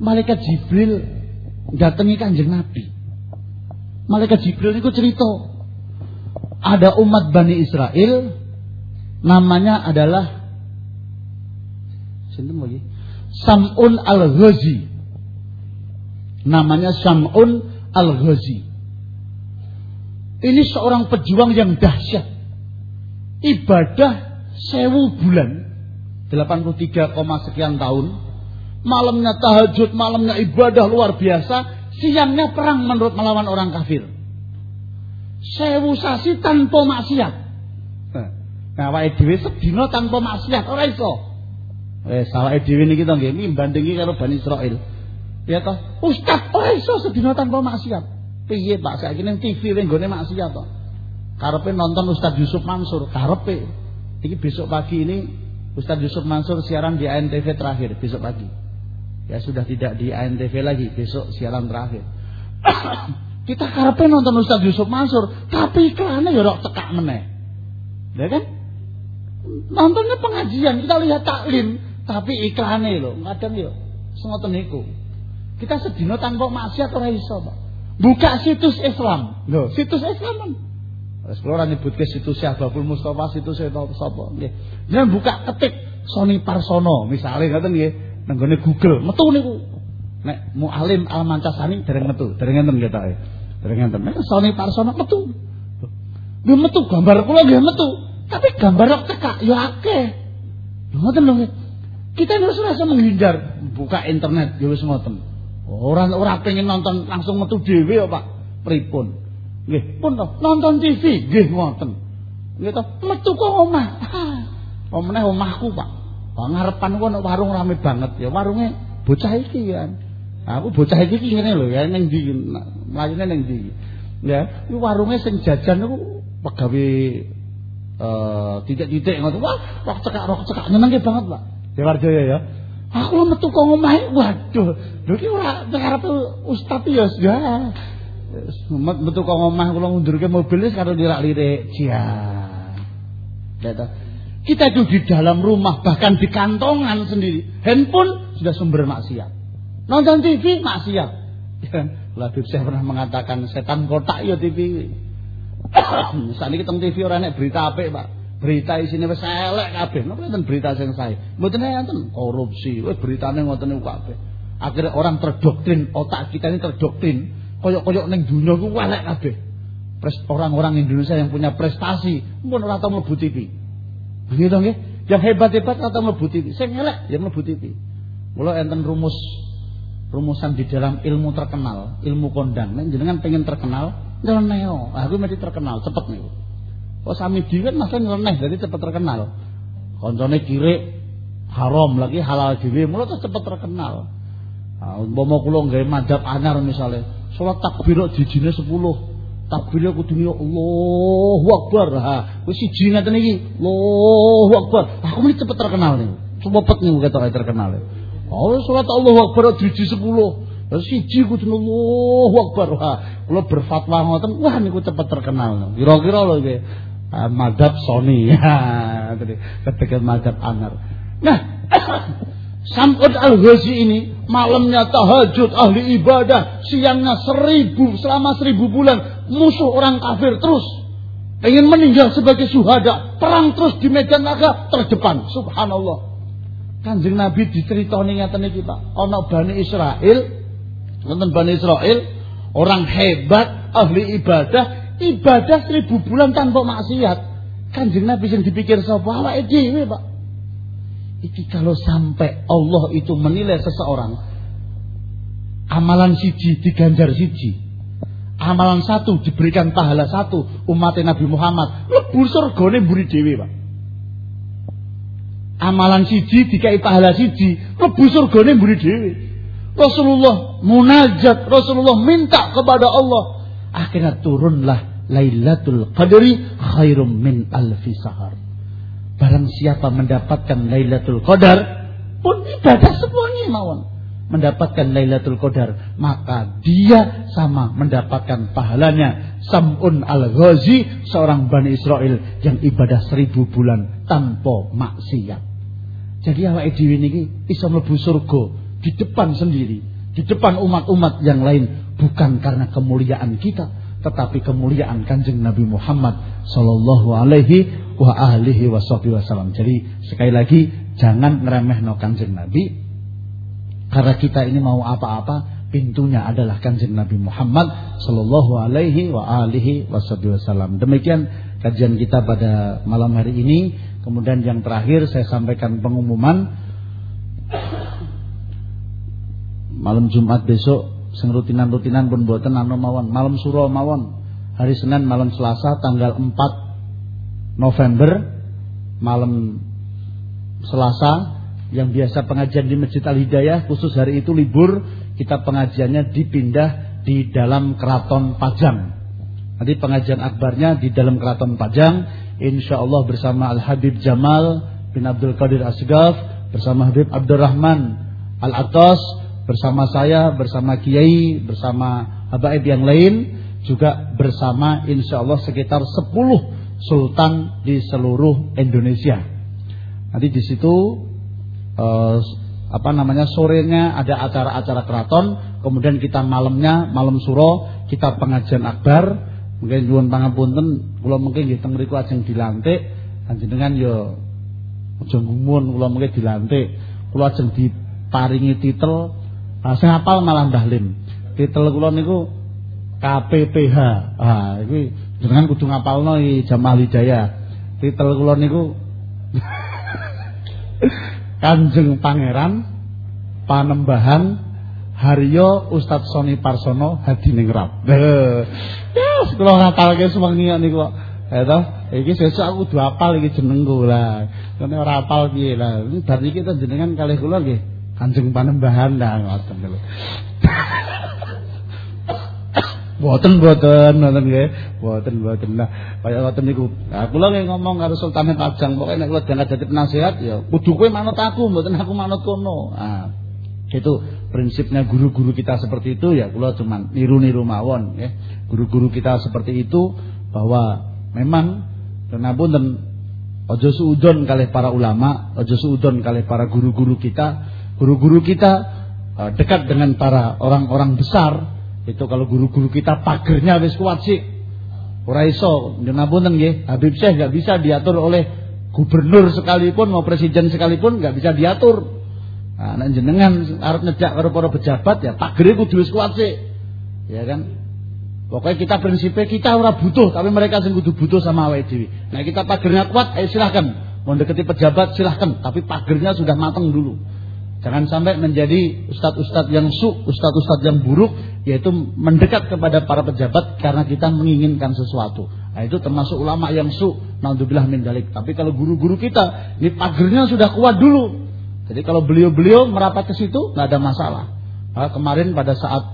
malaikat Jibril datangi Kanjeng Nabi. Malaikat Jibril itu cerita ada umat Bani Israel namanya adalah? Sam'un Al-Ghazi. Namanya Sam'un Al-Ghazi. Ini seorang pejuang yang dahsyat. Ibadah sewu bulan. 83, sekian tahun. Malamnya tahajud, malamnya ibadah luar biasa. Siangnya perang menurut melawan orang kafir. Sewu sasi tanpa maksiat. Nah, wae dhewe sedina tanpa maksiat ora iso. Eh salah dhewe niki to nggih bandingi karo Bani Israil. Ya toh, Ustaz ora iso sedina tanpa maksiat. Piye Pak saiki ning TV ning gone maksiat to. Karepe nonton Ustaz Yusuf Mansur, karepe. Iki besok pagi ini Ustaz Yusuf Mansur siaran di ANTV terakhir besok pagi. Ya sudah tidak di ANTV lagi, besok siaran terakhir. Kita karepe nonton Ustaz Yusuf Mansur, tapi iklannya ya rok cekak meneh. Ya kan? Nontonnya pengajian, kita lihat taklim, tapi iklane lho, kadang yo ngoten niku. Kita sedina tanpa maksiat ora iso. Buka situs Islam. Lho, situs Islam kan. Wis kula ora nyebutke situs Syahbabul Mustafa, situs sapa nggih. Jenengan buka ketik Sony Parsono misalnya ngoten nggih, nenggone Google, metu niku. Nek Mualim Al Mancasani dereng metu, dereng enten nggih tak. Dereng enten. Nek Sony Parsono metu. Nggih metu gambar kula nggih metu. Tapi gambar kok cekak ya akeh. Ngoten lho nggih. Kita harus rasa menghindar, buka internet ya wis ngoten. Orang ora pengen nonton langsung metu dhewe ya, Pak. Pripun? Nggih, pun to, nonton TV nggih ngoten. Nggih to, metu kok omah. Omene omahku, Pak. Pak ngarepan ku warung rame banget ya. Warunge bocah iki kan. Aku bocah iki ngene lho ya ning ndi mlayune ning ndi. Ya, iki warunge sing jajan niku pegawe eh titik-titik ngoten. Wah, roh cekak roh cekak nyenengke banget, Pak. Dewarjaya ya. Aku metu kok ngomahe, waduh. Lho iki ora ngarep ustaz ya sudah. metu kok omah kula ngundurke mobil wis karo lirak-lirik. Jian. Kita itu di dalam rumah bahkan di kantongan sendiri. Handphone sudah sumber maksiat. Nonton TV maksiat. Lah saya pernah mengatakan setan kotak ya TV. Misalnya kita TV orang nek berita apa Pak? Berita isine wis elek kabeh. Napa enten berita sing sae? Mboten enten korupsi. Wis beritane ngoten niku. Akhirnya orang terdoktrin, otak kita ini terdoktrin. Koyok-koyok ning dunia ku elek kabeh. Orang-orang Indonesia yang punya prestasi, pun ora tau mlebu TV. Begitu nggih? Yang hebat-hebat ora tau mlebu TV. Sing elek yang mlebu TV. Mula enten rumus rumusan di dalam ilmu terkenal, ilmu kondang. Nek jenengan pengen terkenal, nyeleneh. Aku mesti terkenal cepet nih. Oh sami dhewe masa nyeleneh jadi cepet terkenal. Koncone kiri haram lagi halal dhewe, mula cepet terkenal. Nah, umpama kula nggawe madhab anyar misalnya, salat takbir jijine 10. Takbir kudu ya Allahu Akbar. Ha, wis siji ngaten iki. Allahu Akbar. Aku mesti cepet terkenal nih. Cepet nih ketok terkenal. Oh, salat Allahu Akbar jiji 10. Terus siji kudu Allahu Akbar. Ha, kula berfatwa ngoten, wah niku cepet terkenal. Kira-kira lho. Uh, madhab Sony. Ketika madhab anyar. Nah, Samud al-Ghazi ini malamnya tahajud ahli ibadah, siangnya seribu selama seribu bulan musuh orang kafir terus ingin meninggal sebagai suhada, perang terus di medan laga terdepan. Subhanallah. Kanjeng Nabi diceritani ngaten iki Pak. Ana Bani Israel, wonten Bani Israel, orang hebat, ahli ibadah, ibadah seribu bulan tanpa maksiat. Kanjeng Nabi yang dipikir sapa awake dhewe, Pak. Iki kalau sampai Allah itu menilai seseorang amalan siji diganjar siji. Amalan satu diberikan pahala satu umat Nabi Muhammad. Lebu surgane mburi dhewe, Pak. Amalan siji dikai pahala siji, lebu surgane mburi dhewe. Rasulullah munajat, Rasulullah minta kepada Allah. Akhirnya turunlah Lailatul Qadri khairum min alfi sahar. Barang siapa mendapatkan Lailatul Qadar pun ibadah semuanya mawon. Mendapatkan Lailatul Qadar, maka dia sama mendapatkan pahalanya Sam'un al-Ghazi, seorang Bani Israel yang ibadah seribu bulan tanpa maksiat. Jadi awake dhewe niki bisa mlebu surga di depan sendiri, di depan umat-umat yang lain bukan karena kemuliaan kita, tetapi kemuliaan Kanjeng Nabi Muhammad sallallahu alaihi wa alihi wasallam. Jadi sekali lagi jangan ngeremehno Kanjeng Nabi karena kita ini mau apa-apa pintunya adalah Kanjeng Nabi Muhammad sallallahu alaihi wa alihi wasallam. Demikian kajian kita pada malam hari ini. Kemudian yang terakhir saya sampaikan pengumuman malam Jumat besok sing rutinan-rutinan pun buatan anu mawon malam suro mawon hari Senin malam Selasa tanggal 4 November malam Selasa yang biasa pengajian di Masjid Al Hidayah khusus hari itu libur kita pengajiannya dipindah di dalam keraton Pajang. Nanti pengajian akbarnya di dalam keraton Pajang insya Allah bersama Al Habib Jamal bin Abdul Qadir Asgaf bersama Habib Abdurrahman Al Atos bersama saya bersama Kiai bersama habaib yang lain juga bersama insya Allah sekitar 10 sultan di seluruh Indonesia. Nanti di situ eh, apa namanya sorenya ada acara-acara keraton, kemudian kita malamnya malam suro kita pengajian akbar. Mungkin nyuwun pangapunten kula mungkin nggih teng mriku ajeng dilantik panjenengan ya aja ngumun kula mungkin dilantik. Kula ajeng diparingi titel ah, sing hafal malah Mbah Lim. Titel kula niku KPPH. Ah iki Jenengan kudu ngapalno iki Jamal Hidayah. Titel kula niku Kanjeng Pangeran Panembahan Haryo Ustadz Soni Parsono Hadiningrat. Yes, kula ngapalke sewengi niku kok. Ya toh, iki sesuk aku kudu apal iki jenengku lah. Kene ora apal piye lah. Ini bar iki jenengan kalih kula nggih Kanjeng Panembahan lah ngoten lho. Boten boten ngoten nggih. Boten boten. Nah, kaya ngoten niku. Nah, kula nggih ngomong karo Sultan Pajang, pokoke nek kula diangkat dadi penasihat ya kudu kowe manut aku, mboten aku manut kono. Ah. Itu prinsipnya guru-guru kita seperti itu ya kula cuman niru-niru mawon ya. Guru-guru kita seperti itu bahwa memang dan ojo suudon kali para ulama, ojo suudon kali para guru-guru kita. Guru-guru kita uh, dekat dengan para orang-orang besar. Itu kalau guru-guru kita pagernya wis kuat sih. Ora iso, nggih. nggih, Habib Syekh nggak bisa diatur oleh gubernur sekalipun mau presiden sekalipun nggak bisa diatur. Nah, nek jenengan arep ngejak karo para pejabat ya pagere kudu wis kuat sih. Ya kan? Pokoknya kita prinsipnya kita ora butuh, tapi mereka sing kudu butuh sama awake dhewe. Nah, kita pagernya kuat, ayo silahkan. Mau deketi pejabat silahkan, tapi pagernya sudah matang dulu. Jangan sampai menjadi ustadz-ustadz yang su, ustadz-ustadz yang buruk, yaitu mendekat kepada para pejabat karena kita menginginkan sesuatu. Nah, itu termasuk ulama yang su, naudzubillah min dalik. Tapi kalau guru-guru kita, ini pagernya sudah kuat dulu. Jadi kalau beliau-beliau merapat ke situ nggak ada masalah. Nah, kemarin pada saat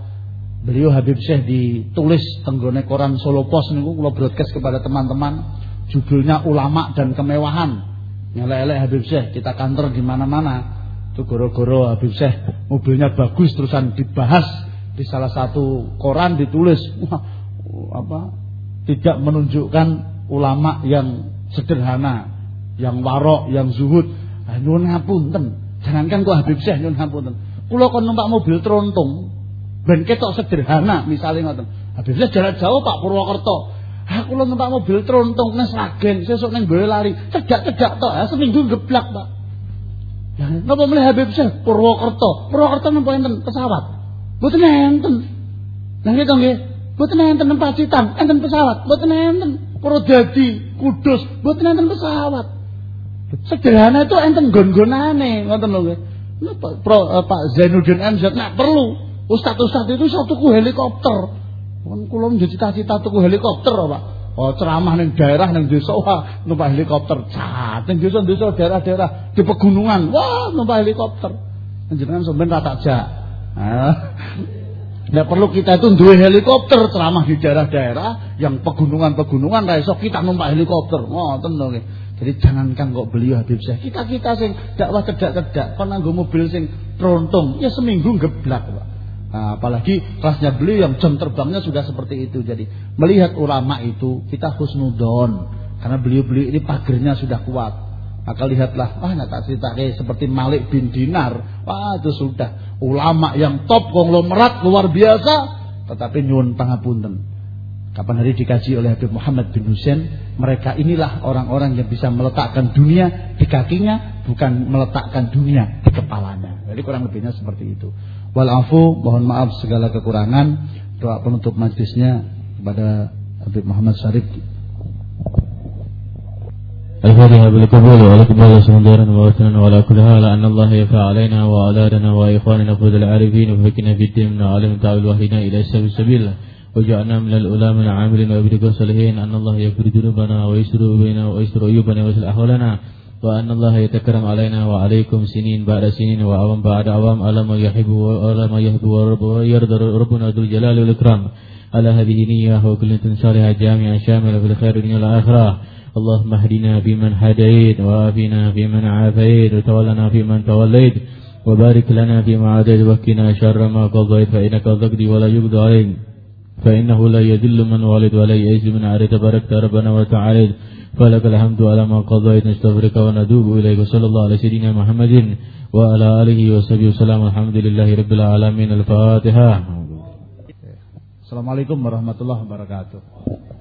beliau Habib Syekh ditulis tenggone koran Solo Pos niku kula broadcast kepada teman-teman judulnya ulama dan kemewahan. Nyelek-elek Habib Syekh kita kantor di mana-mana. Itu goro-goro Habib Syekh mobilnya bagus terusan dibahas di salah satu koran ditulis wah, apa tidak menunjukkan ulama yang sederhana, yang warok, yang zuhud Ah, nyuwun ngapunten. Jangankan kok Habib Syekh nyuwun ngapunten. Kula kon numpak mobil trontung ben ketok sederhana misalnya ngoten. Habib Syekh jalan jauh Pak Purwokerto. Ah kula numpak mobil trontung nang Sragen, sesuk ning Boyolali, cedak-cedak tok, ya seminggu geblak, Pak. Ya, napa mulai Habib Syekh Purwokerto? Purwokerto napa enten pesawat? Mboten enten. Lah nggih nggih. Mboten enten Pacitan, enten pesawat. Mboten enten. Purwodadi, Kudus, mboten enten pesawat. Sederhana itu enten gon-gonane, ngoten lho nggih. Pak uh, Pak Zainuddin MZ nak perlu ustaz-ustaz itu satu tuku helikopter. Kan kula cita-cita tuku helikopter, Pak. Oh, ceramah ning daerah ning desa wah numpak helikopter. Cat ning desa-desa daerah-daerah di pegunungan. Wah, numpak helikopter. Jenengan sampean ra tak jak. Nah, perlu kita itu dua helikopter ceramah di daerah-daerah yang pegunungan-pegunungan ra iso kita numpak helikopter. Ngoten lho nggih. Jadi jangankan kok beliau Habib Syekh. Kita-kita sing dakwah cedak-cedak kon nganggo mobil sing trontung, ya seminggu geblak, Pak. Nah, apalagi kelasnya beliau yang jam terbangnya sudah seperti itu. Jadi melihat ulama itu kita husnudon karena beliau-beliau ini pagernya sudah kuat. Maka lihatlah, wah nak kayak seperti Malik bin Dinar. Wah itu sudah ulama yang top konglomerat luar biasa. Tetapi nyuwun pangapunten Kapan hari dikaji oleh Habib Muhammad bin Husain, mereka inilah orang-orang yang bisa meletakkan dunia di kakinya, bukan meletakkan dunia di kepalanya. Jadi kurang lebihnya seperti itu. Walafu, mohon maaf segala kekurangan. Doa penutup majlisnya kepada Habib Muhammad Syarif. الفاتحة بالقبول والإقبال سندارا ووثنا وعلى كل حال أن الله يفعل علينا وأولادنا وإخواننا فوز العارفين وفكنا في الدين من عالم تعالى وحينا إلى السبيل. وجعلنا من العلماء العاملين وابرك الصالحين أن الله يغفر ذنوبنا ويسر بيننا ويسر عيوبنا ويسر أحوالنا. وأن الله يتكرم علينا وعليكم سنين بعد سنين وعوام بعد عوام على ما يحب وعلى ما يحب ويرضى ربنا ذو الجلال والإكرام. على هذه نية وكل صالحة جامعة شاملة في الخير والآخرة. اللهم اهدنا فيمن هديت وعافنا فيمن عافيت وتولنا فيمن توليت وبارك لنا فيما عاديت وكنا شر ما قضيت فإنك تقضي ولا يقضى عليك فإنه لا يدل من والد ولا يئس من عريت باركت ربنا وتعالى فلك الحمد على ما قضيت نستغفرك ونتوب إليك وصلى الله على سيدنا محمد وعلى آله وصحبه وسلم الحمد لله رب العالمين الفاتحة. Assalamualaikum warahmatullahi wabarakatuh